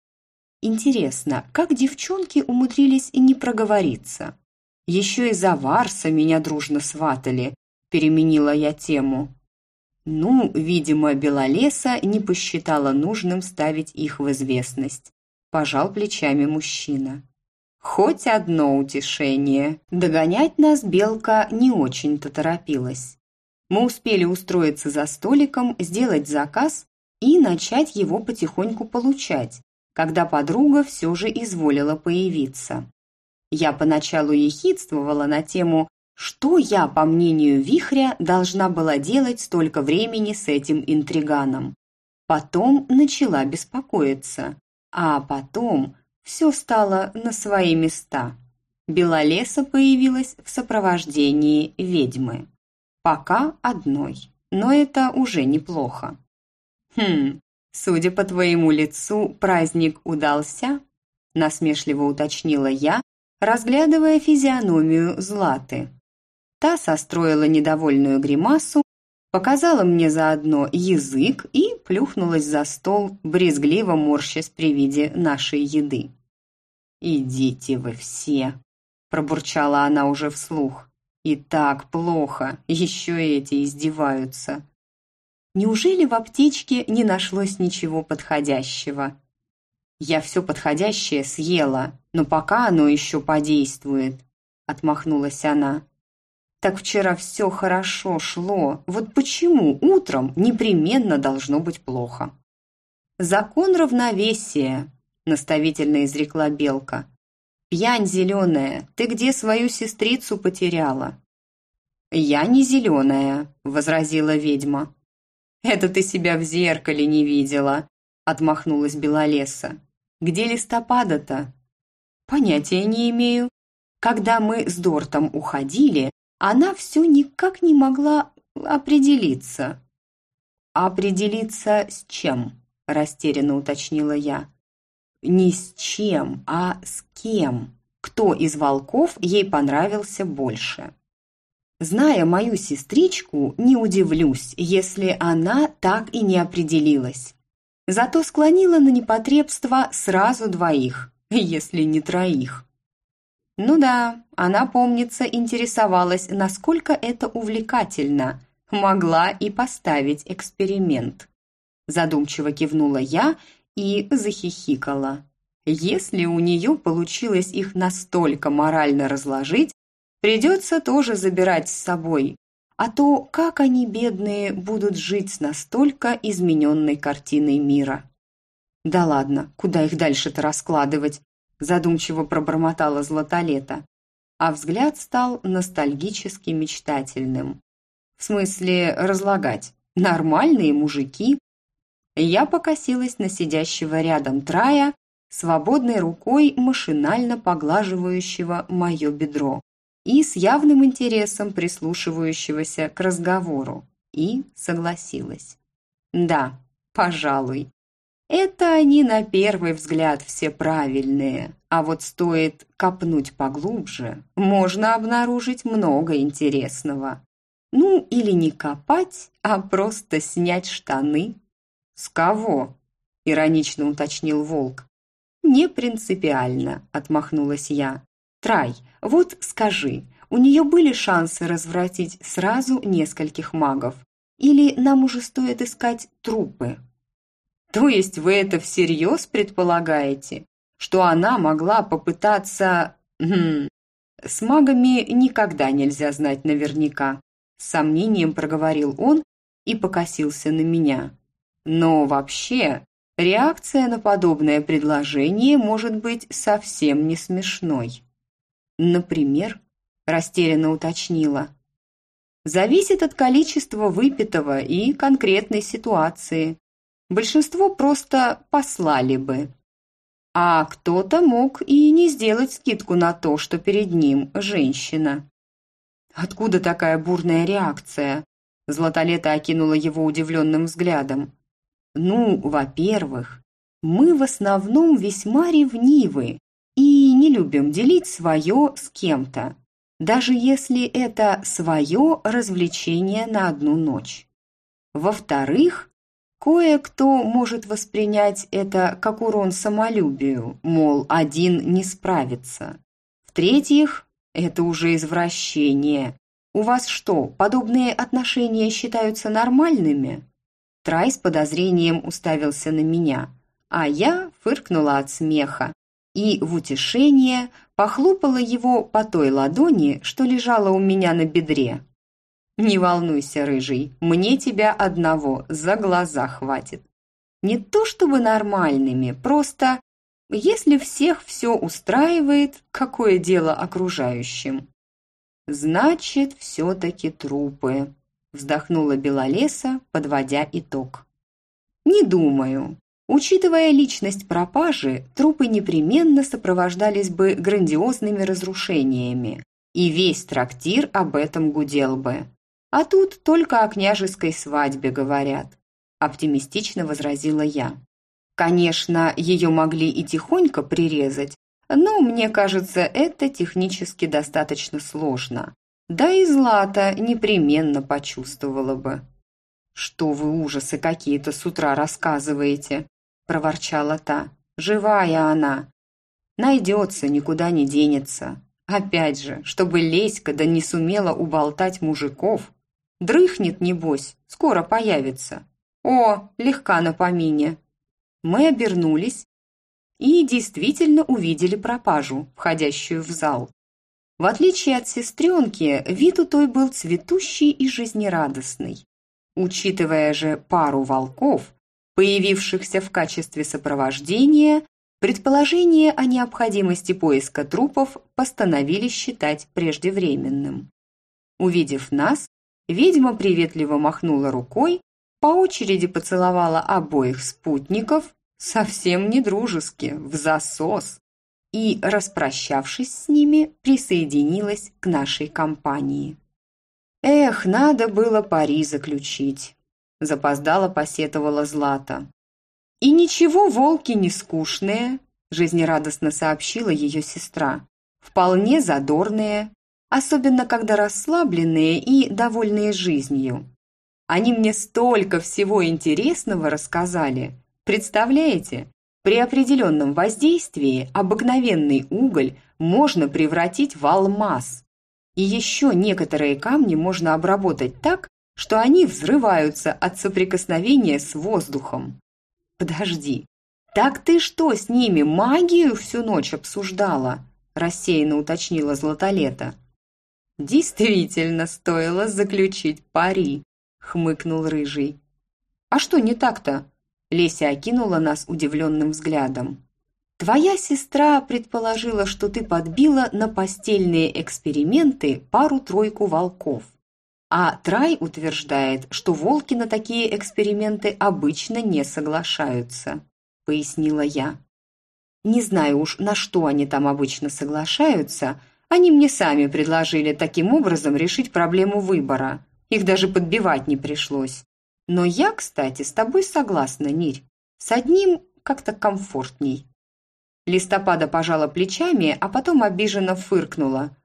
«Интересно, как девчонки умудрились и не проговориться? Еще и за Варса меня дружно сватали», – переменила я тему. Ну, видимо, Белолеса не посчитала нужным ставить их в известность. Пожал плечами мужчина. Хоть одно утешение. Догонять нас Белка не очень-то торопилась. Мы успели устроиться за столиком, сделать заказ и начать его потихоньку получать, когда подруга все же изволила появиться. Я поначалу ехидствовала на тему что я, по мнению Вихря, должна была делать столько времени с этим интриганом? Потом начала беспокоиться, а потом все стало на свои места. Белолеса появилась в сопровождении ведьмы. Пока одной, но это уже неплохо. «Хм, судя по твоему лицу, праздник удался?» насмешливо уточнила я, разглядывая физиономию Златы. Та состроила недовольную гримасу, показала мне заодно язык и плюхнулась за стол, брезгливо морщась при виде нашей еды. «Идите вы все!» – пробурчала она уже вслух. «И так плохо, еще эти издеваются!» Неужели в аптечке не нашлось ничего подходящего? Я все подходящее съела, но пока оно еще подействует, отмахнулась она. Так вчера все хорошо шло. Вот почему утром непременно должно быть плохо? Закон равновесия, наставительно изрекла Белка. Пьянь зеленая, ты где свою сестрицу потеряла? Я не зеленая, возразила ведьма. Это ты себя в зеркале не видела, отмахнулась Белолеса. Где листопада-то? Понятия не имею. Когда мы с Дортом уходили, она все никак не могла определиться. «Определиться с чем?» – растерянно уточнила я. «Не с чем, а с кем. Кто из волков ей понравился больше?» Зная мою сестричку, не удивлюсь, если она так и не определилась. Зато склонила на непотребство сразу двоих, если не троих. Ну да, она, помнится, интересовалась, насколько это увлекательно. Могла и поставить эксперимент. Задумчиво кивнула я и захихикала. Если у нее получилось их настолько морально разложить, придется тоже забирать с собой. А то как они, бедные, будут жить с настолько измененной картиной мира? Да ладно, куда их дальше-то раскладывать? задумчиво пробормотала Златолета, а взгляд стал ностальгически мечтательным. В смысле, разлагать. Нормальные мужики. Я покосилась на сидящего рядом Трая, свободной рукой машинально поглаживающего мое бедро и с явным интересом прислушивающегося к разговору, и согласилась. Да, пожалуй, это они на первый взгляд все правильные, а вот стоит копнуть поглубже, можно обнаружить много интересного. Ну, или не копать, а просто снять штаны. «С кого?» – иронично уточнил волк. «Не принципиально», – отмахнулась я. «Трай, вот скажи, у нее были шансы развратить сразу нескольких магов? Или нам уже стоит искать трупы?» То есть вы это всерьез предполагаете, что она могла попытаться... Хм, с магами никогда нельзя знать наверняка. С сомнением проговорил он и покосился на меня. Но вообще, реакция на подобное предложение может быть совсем не смешной. Например, растерянно уточнила. Зависит от количества выпитого и конкретной ситуации большинство просто послали бы. А кто-то мог и не сделать скидку на то, что перед ним женщина. Откуда такая бурная реакция? Златолета окинула его удивленным взглядом. Ну, во-первых, мы в основном весьма ревнивы и не любим делить свое с кем-то, даже если это свое развлечение на одну ночь. Во-вторых, Кое-кто может воспринять это как урон самолюбию, мол, один не справится. В-третьих, это уже извращение. У вас что, подобные отношения считаются нормальными? Трай с подозрением уставился на меня, а я фыркнула от смеха и в утешение похлопала его по той ладони, что лежала у меня на бедре. «Не волнуйся, рыжий, мне тебя одного за глаза хватит. Не то чтобы нормальными, просто если всех все устраивает, какое дело окружающим?» «Значит, все-таки трупы», – вздохнула Белолеса, подводя итог. «Не думаю. Учитывая личность пропажи, трупы непременно сопровождались бы грандиозными разрушениями, и весь трактир об этом гудел бы. А тут только о княжеской свадьбе говорят», – оптимистично возразила я. «Конечно, ее могли и тихонько прирезать, но мне кажется, это технически достаточно сложно. Да и Злата непременно почувствовала бы». «Что вы ужасы какие-то с утра рассказываете?» – проворчала та. «Живая она. Найдется, никуда не денется. Опять же, чтобы Леська да не сумела уболтать мужиков, Дрыхнет, небось, скоро появится. О, легка на помине. Мы обернулись и действительно увидели пропажу, входящую в зал. В отличие от сестренки, вид у той был цветущий и жизнерадостный. Учитывая же пару волков, появившихся в качестве сопровождения, предположение о необходимости поиска трупов постановили считать преждевременным. Увидев нас, ведьма приветливо махнула рукой, по очереди поцеловала обоих спутников, совсем не дружески, в засос, и, распрощавшись с ними, присоединилась к нашей компании. «Эх, надо было пари заключить», – запоздало посетовала Злата. «И ничего, волки не скучные», – жизнерадостно сообщила ее сестра. «Вполне задорные, особенно когда расслабленные и довольные жизнью. Они мне столько всего интересного рассказали. Представляете, при определенном воздействии обыкновенный уголь можно превратить в алмаз. И еще некоторые камни можно обработать так, что они взрываются от соприкосновения с воздухом. Подожди, так ты что, с ними магию всю ночь обсуждала? Рассеянно уточнила Златолета. Действительно стоило заключить пари, хмыкнул Рыжий. А что не так-то? Леся окинула нас удивленным взглядом. «Твоя сестра предположила, что ты подбила на постельные эксперименты пару-тройку волков. А Трай утверждает, что волки на такие эксперименты обычно не соглашаются», – пояснила я. «Не знаю уж, на что они там обычно соглашаются. Они мне сами предложили таким образом решить проблему выбора. Их даже подбивать не пришлось. Но я, кстати, с тобой согласна, Нирь. С одним как-то комфортней. Листопада пожала плечами, а потом обиженно фыркнула.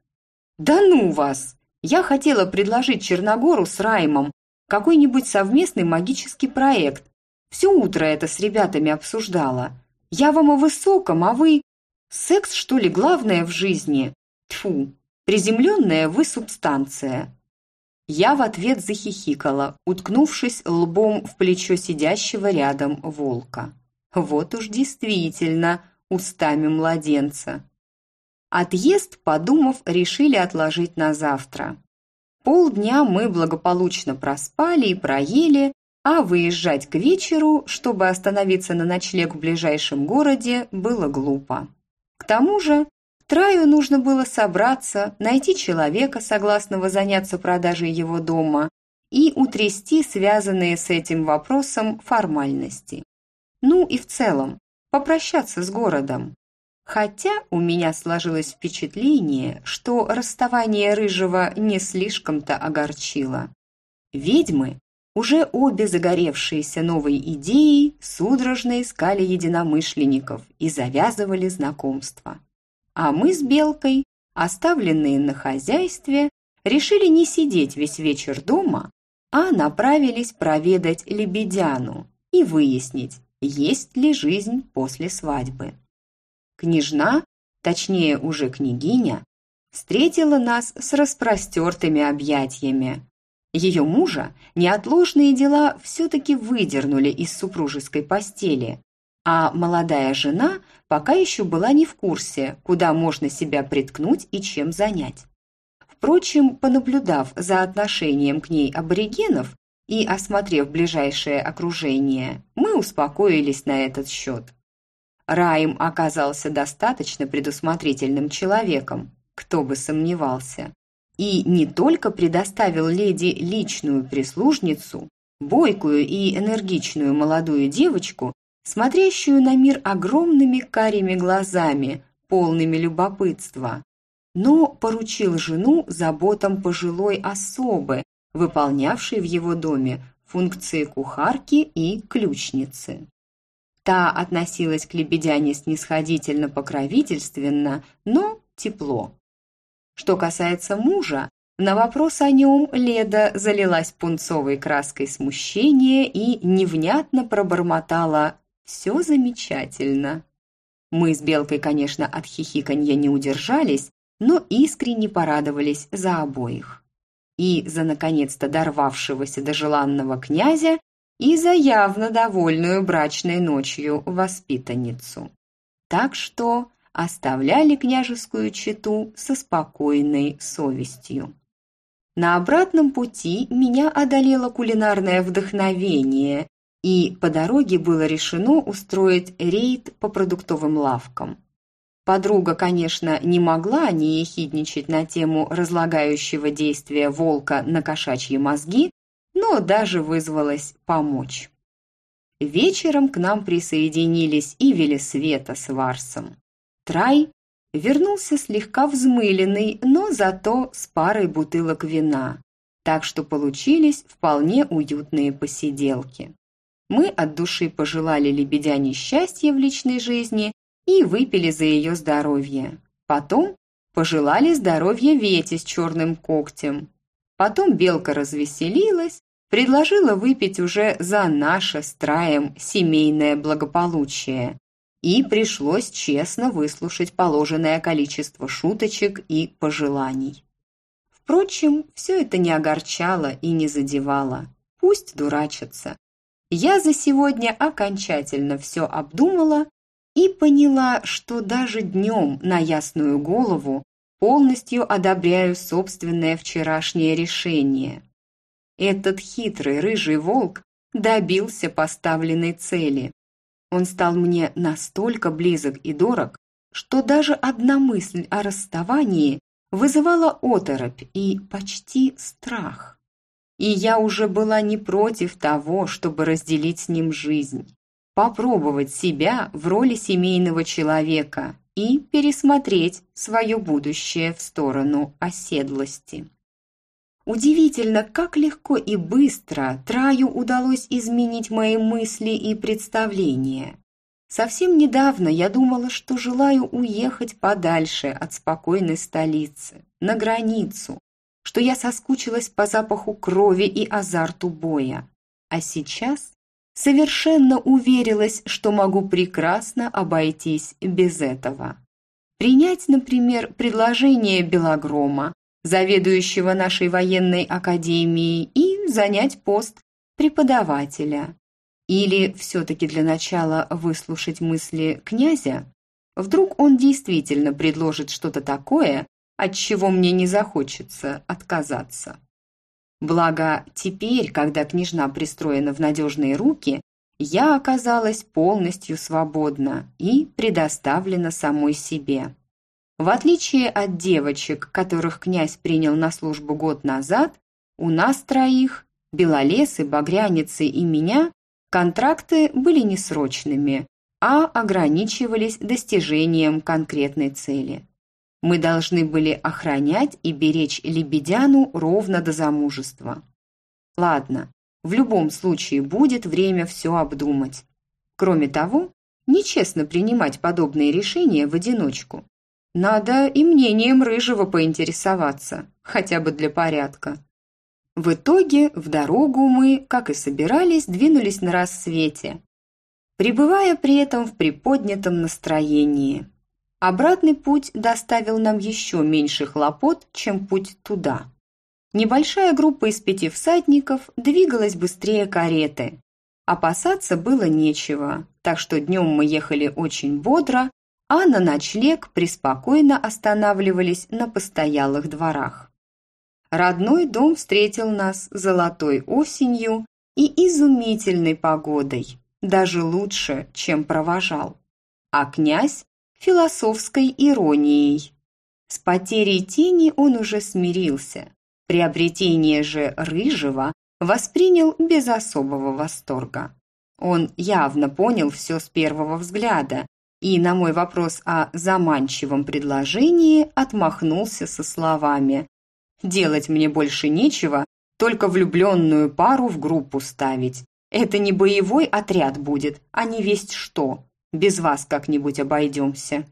«Да ну вас! Я хотела предложить Черногору с Раймом какой-нибудь совместный магический проект. Все утро это с ребятами обсуждала. Я вам о высоком, а вы... Секс, что ли, главное в жизни? Тьфу, приземленная вы субстанция. Я в ответ захихикала, уткнувшись лбом в плечо сидящего рядом волка. Вот уж действительно устами младенца. Отъезд, подумав, решили отложить на завтра. Полдня мы благополучно проспали и проели, а выезжать к вечеру, чтобы остановиться на ночлег в ближайшем городе, было глупо. К тому же Траю нужно было собраться, найти человека, согласного заняться продажей его дома, и утрясти связанные с этим вопросом формальности. Ну и в целом, попрощаться с городом. Хотя у меня сложилось впечатление, что расставание Рыжего не слишком-то огорчило. Ведьмы, уже обе загоревшиеся новой идеей, судорожно искали единомышленников и завязывали знакомства. А мы с Белкой, оставленные на хозяйстве, решили не сидеть весь вечер дома, а направились проведать Лебедяну и выяснить, есть ли жизнь после свадьбы. Княжна, точнее уже княгиня, встретила нас с распростертыми объятиями. Ее мужа неотложные дела все-таки выдернули из супружеской постели, а молодая жена пока еще была не в курсе, куда можно себя приткнуть и чем занять. Впрочем, понаблюдав за отношением к ней аборигенов и осмотрев ближайшее окружение, мы успокоились на этот счет. Раим оказался достаточно предусмотрительным человеком, кто бы сомневался, и не только предоставил леди личную прислужницу, бойкую и энергичную молодую девочку, смотрящую на мир огромными карими глазами, полными любопытства, но поручил жену заботам пожилой особы, выполнявшей в его доме функции кухарки и ключницы. Та относилась к лебедяне снисходительно-покровительственно, но тепло. Что касается мужа, на вопрос о нем Леда залилась пунцовой краской смущения и невнятно пробормотала все замечательно. Мы с Белкой, конечно, от хихиканья не удержались, но искренне порадовались за обоих. И за наконец-то дорвавшегося до желанного князя, и за явно довольную брачной ночью воспитанницу. Так что оставляли княжескую чету со спокойной совестью. На обратном пути меня одолело кулинарное вдохновение, и по дороге было решено устроить рейд по продуктовым лавкам. Подруга, конечно, не могла не ехидничать на тему разлагающего действия волка на кошачьи мозги, но даже вызвалась помочь. Вечером к нам присоединились и Велисвета с Варсом. Трай вернулся слегка взмыленный, но зато с парой бутылок вина, так что получились вполне уютные посиделки. Мы от души пожелали лебедяне счастья в личной жизни и выпили за ее здоровье. Потом пожелали здоровья Вете с черным когтем. Потом Белка развеселилась, предложила выпить уже за наше с Траем семейное благополучие. И пришлось честно выслушать положенное количество шуточек и пожеланий. Впрочем, все это не огорчало и не задевало. Пусть дурачатся. Я за сегодня окончательно все обдумала и поняла, что даже днем на ясную голову полностью одобряю собственное вчерашнее решение. Этот хитрый рыжий волк добился поставленной цели. Он стал мне настолько близок и дорог, что даже одна мысль о расставании вызывала оторопь и почти страх. И я уже была не против того, чтобы разделить с ним жизнь попробовать себя в роли семейного человека и пересмотреть свое будущее в сторону оседлости. Удивительно, как легко и быстро Траю удалось изменить мои мысли и представления. Совсем недавно я думала, что желаю уехать подальше от спокойной столицы, на границу, что я соскучилась по запаху крови и азарту боя. А сейчас совершенно уверилась, что могу прекрасно обойтись без этого. Принять, например, предложение Белогрома, заведующего нашей военной академией, и занять пост преподавателя. Или все-таки для начала выслушать мысли князя? Вдруг он действительно предложит что-то такое, от чего мне не захочется отказаться. Благо, теперь, когда княжна пристроена в надежные руки, я оказалась полностью свободна и предоставлена самой себе. В отличие от девочек, которых князь принял на службу год назад, у нас троих, Белолесы, Багряницы и меня, контракты были не срочными, а ограничивались достижением конкретной цели. Мы должны были охранять и беречь Лебедяну ровно до замужества. Ладно, в любом случае будет время все обдумать. Кроме того, нечестно принимать подобные решения в одиночку. Надо и мнением Рыжего поинтересоваться, хотя бы для порядка. В итоге в дорогу мы, как и собирались, двинулись на рассвете, пребывая при этом в приподнятом настроении. Обратный путь доставил нам еще меньше хлопот, чем путь туда. Небольшая группа из пяти всадников двигалась быстрее кареты. Опасаться было нечего, так что днем мы ехали очень бодро, а на ночлег преспокойно останавливались на постоялых дворах. Родной дом встретил нас золотой осенью и изумительной погодой, даже лучше, чем провожал. А князь философской иронией. С потерей тени он уже смирился. Приобретение же рыжего воспринял без особого восторга. Он явно понял все с первого взгляда и на мой вопрос о заманчивом предложении отмахнулся со словами «Делать мне больше нечего, только влюбленную пару в группу ставить. Это не боевой отряд будет, а не весть что. Без вас как-нибудь обойдемся».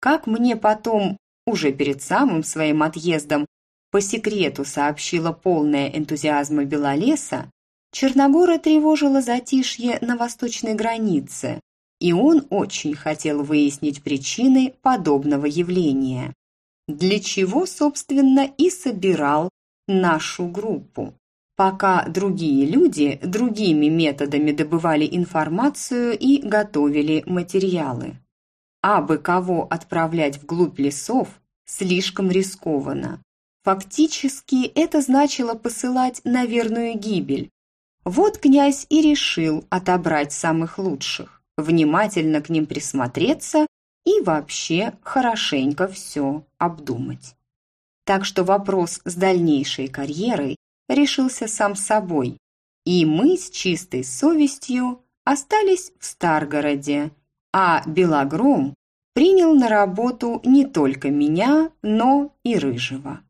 Как мне потом, уже перед самым своим отъездом, по секрету сообщила полная энтузиазма Белолеса, Черногора тревожила затишье на восточной границе, и он очень хотел выяснить причины подобного явления. Для чего, собственно, и собирал нашу группу пока другие люди другими методами добывали информацию и готовили материалы. а бы кого отправлять вглубь лесов слишком рискованно. Фактически это значило посылать на верную гибель. Вот князь и решил отобрать самых лучших, внимательно к ним присмотреться и вообще хорошенько все обдумать. Так что вопрос с дальнейшей карьерой решился сам собой, и мы с чистой совестью остались в Старгороде, а Белогром принял на работу не только меня, но и Рыжего.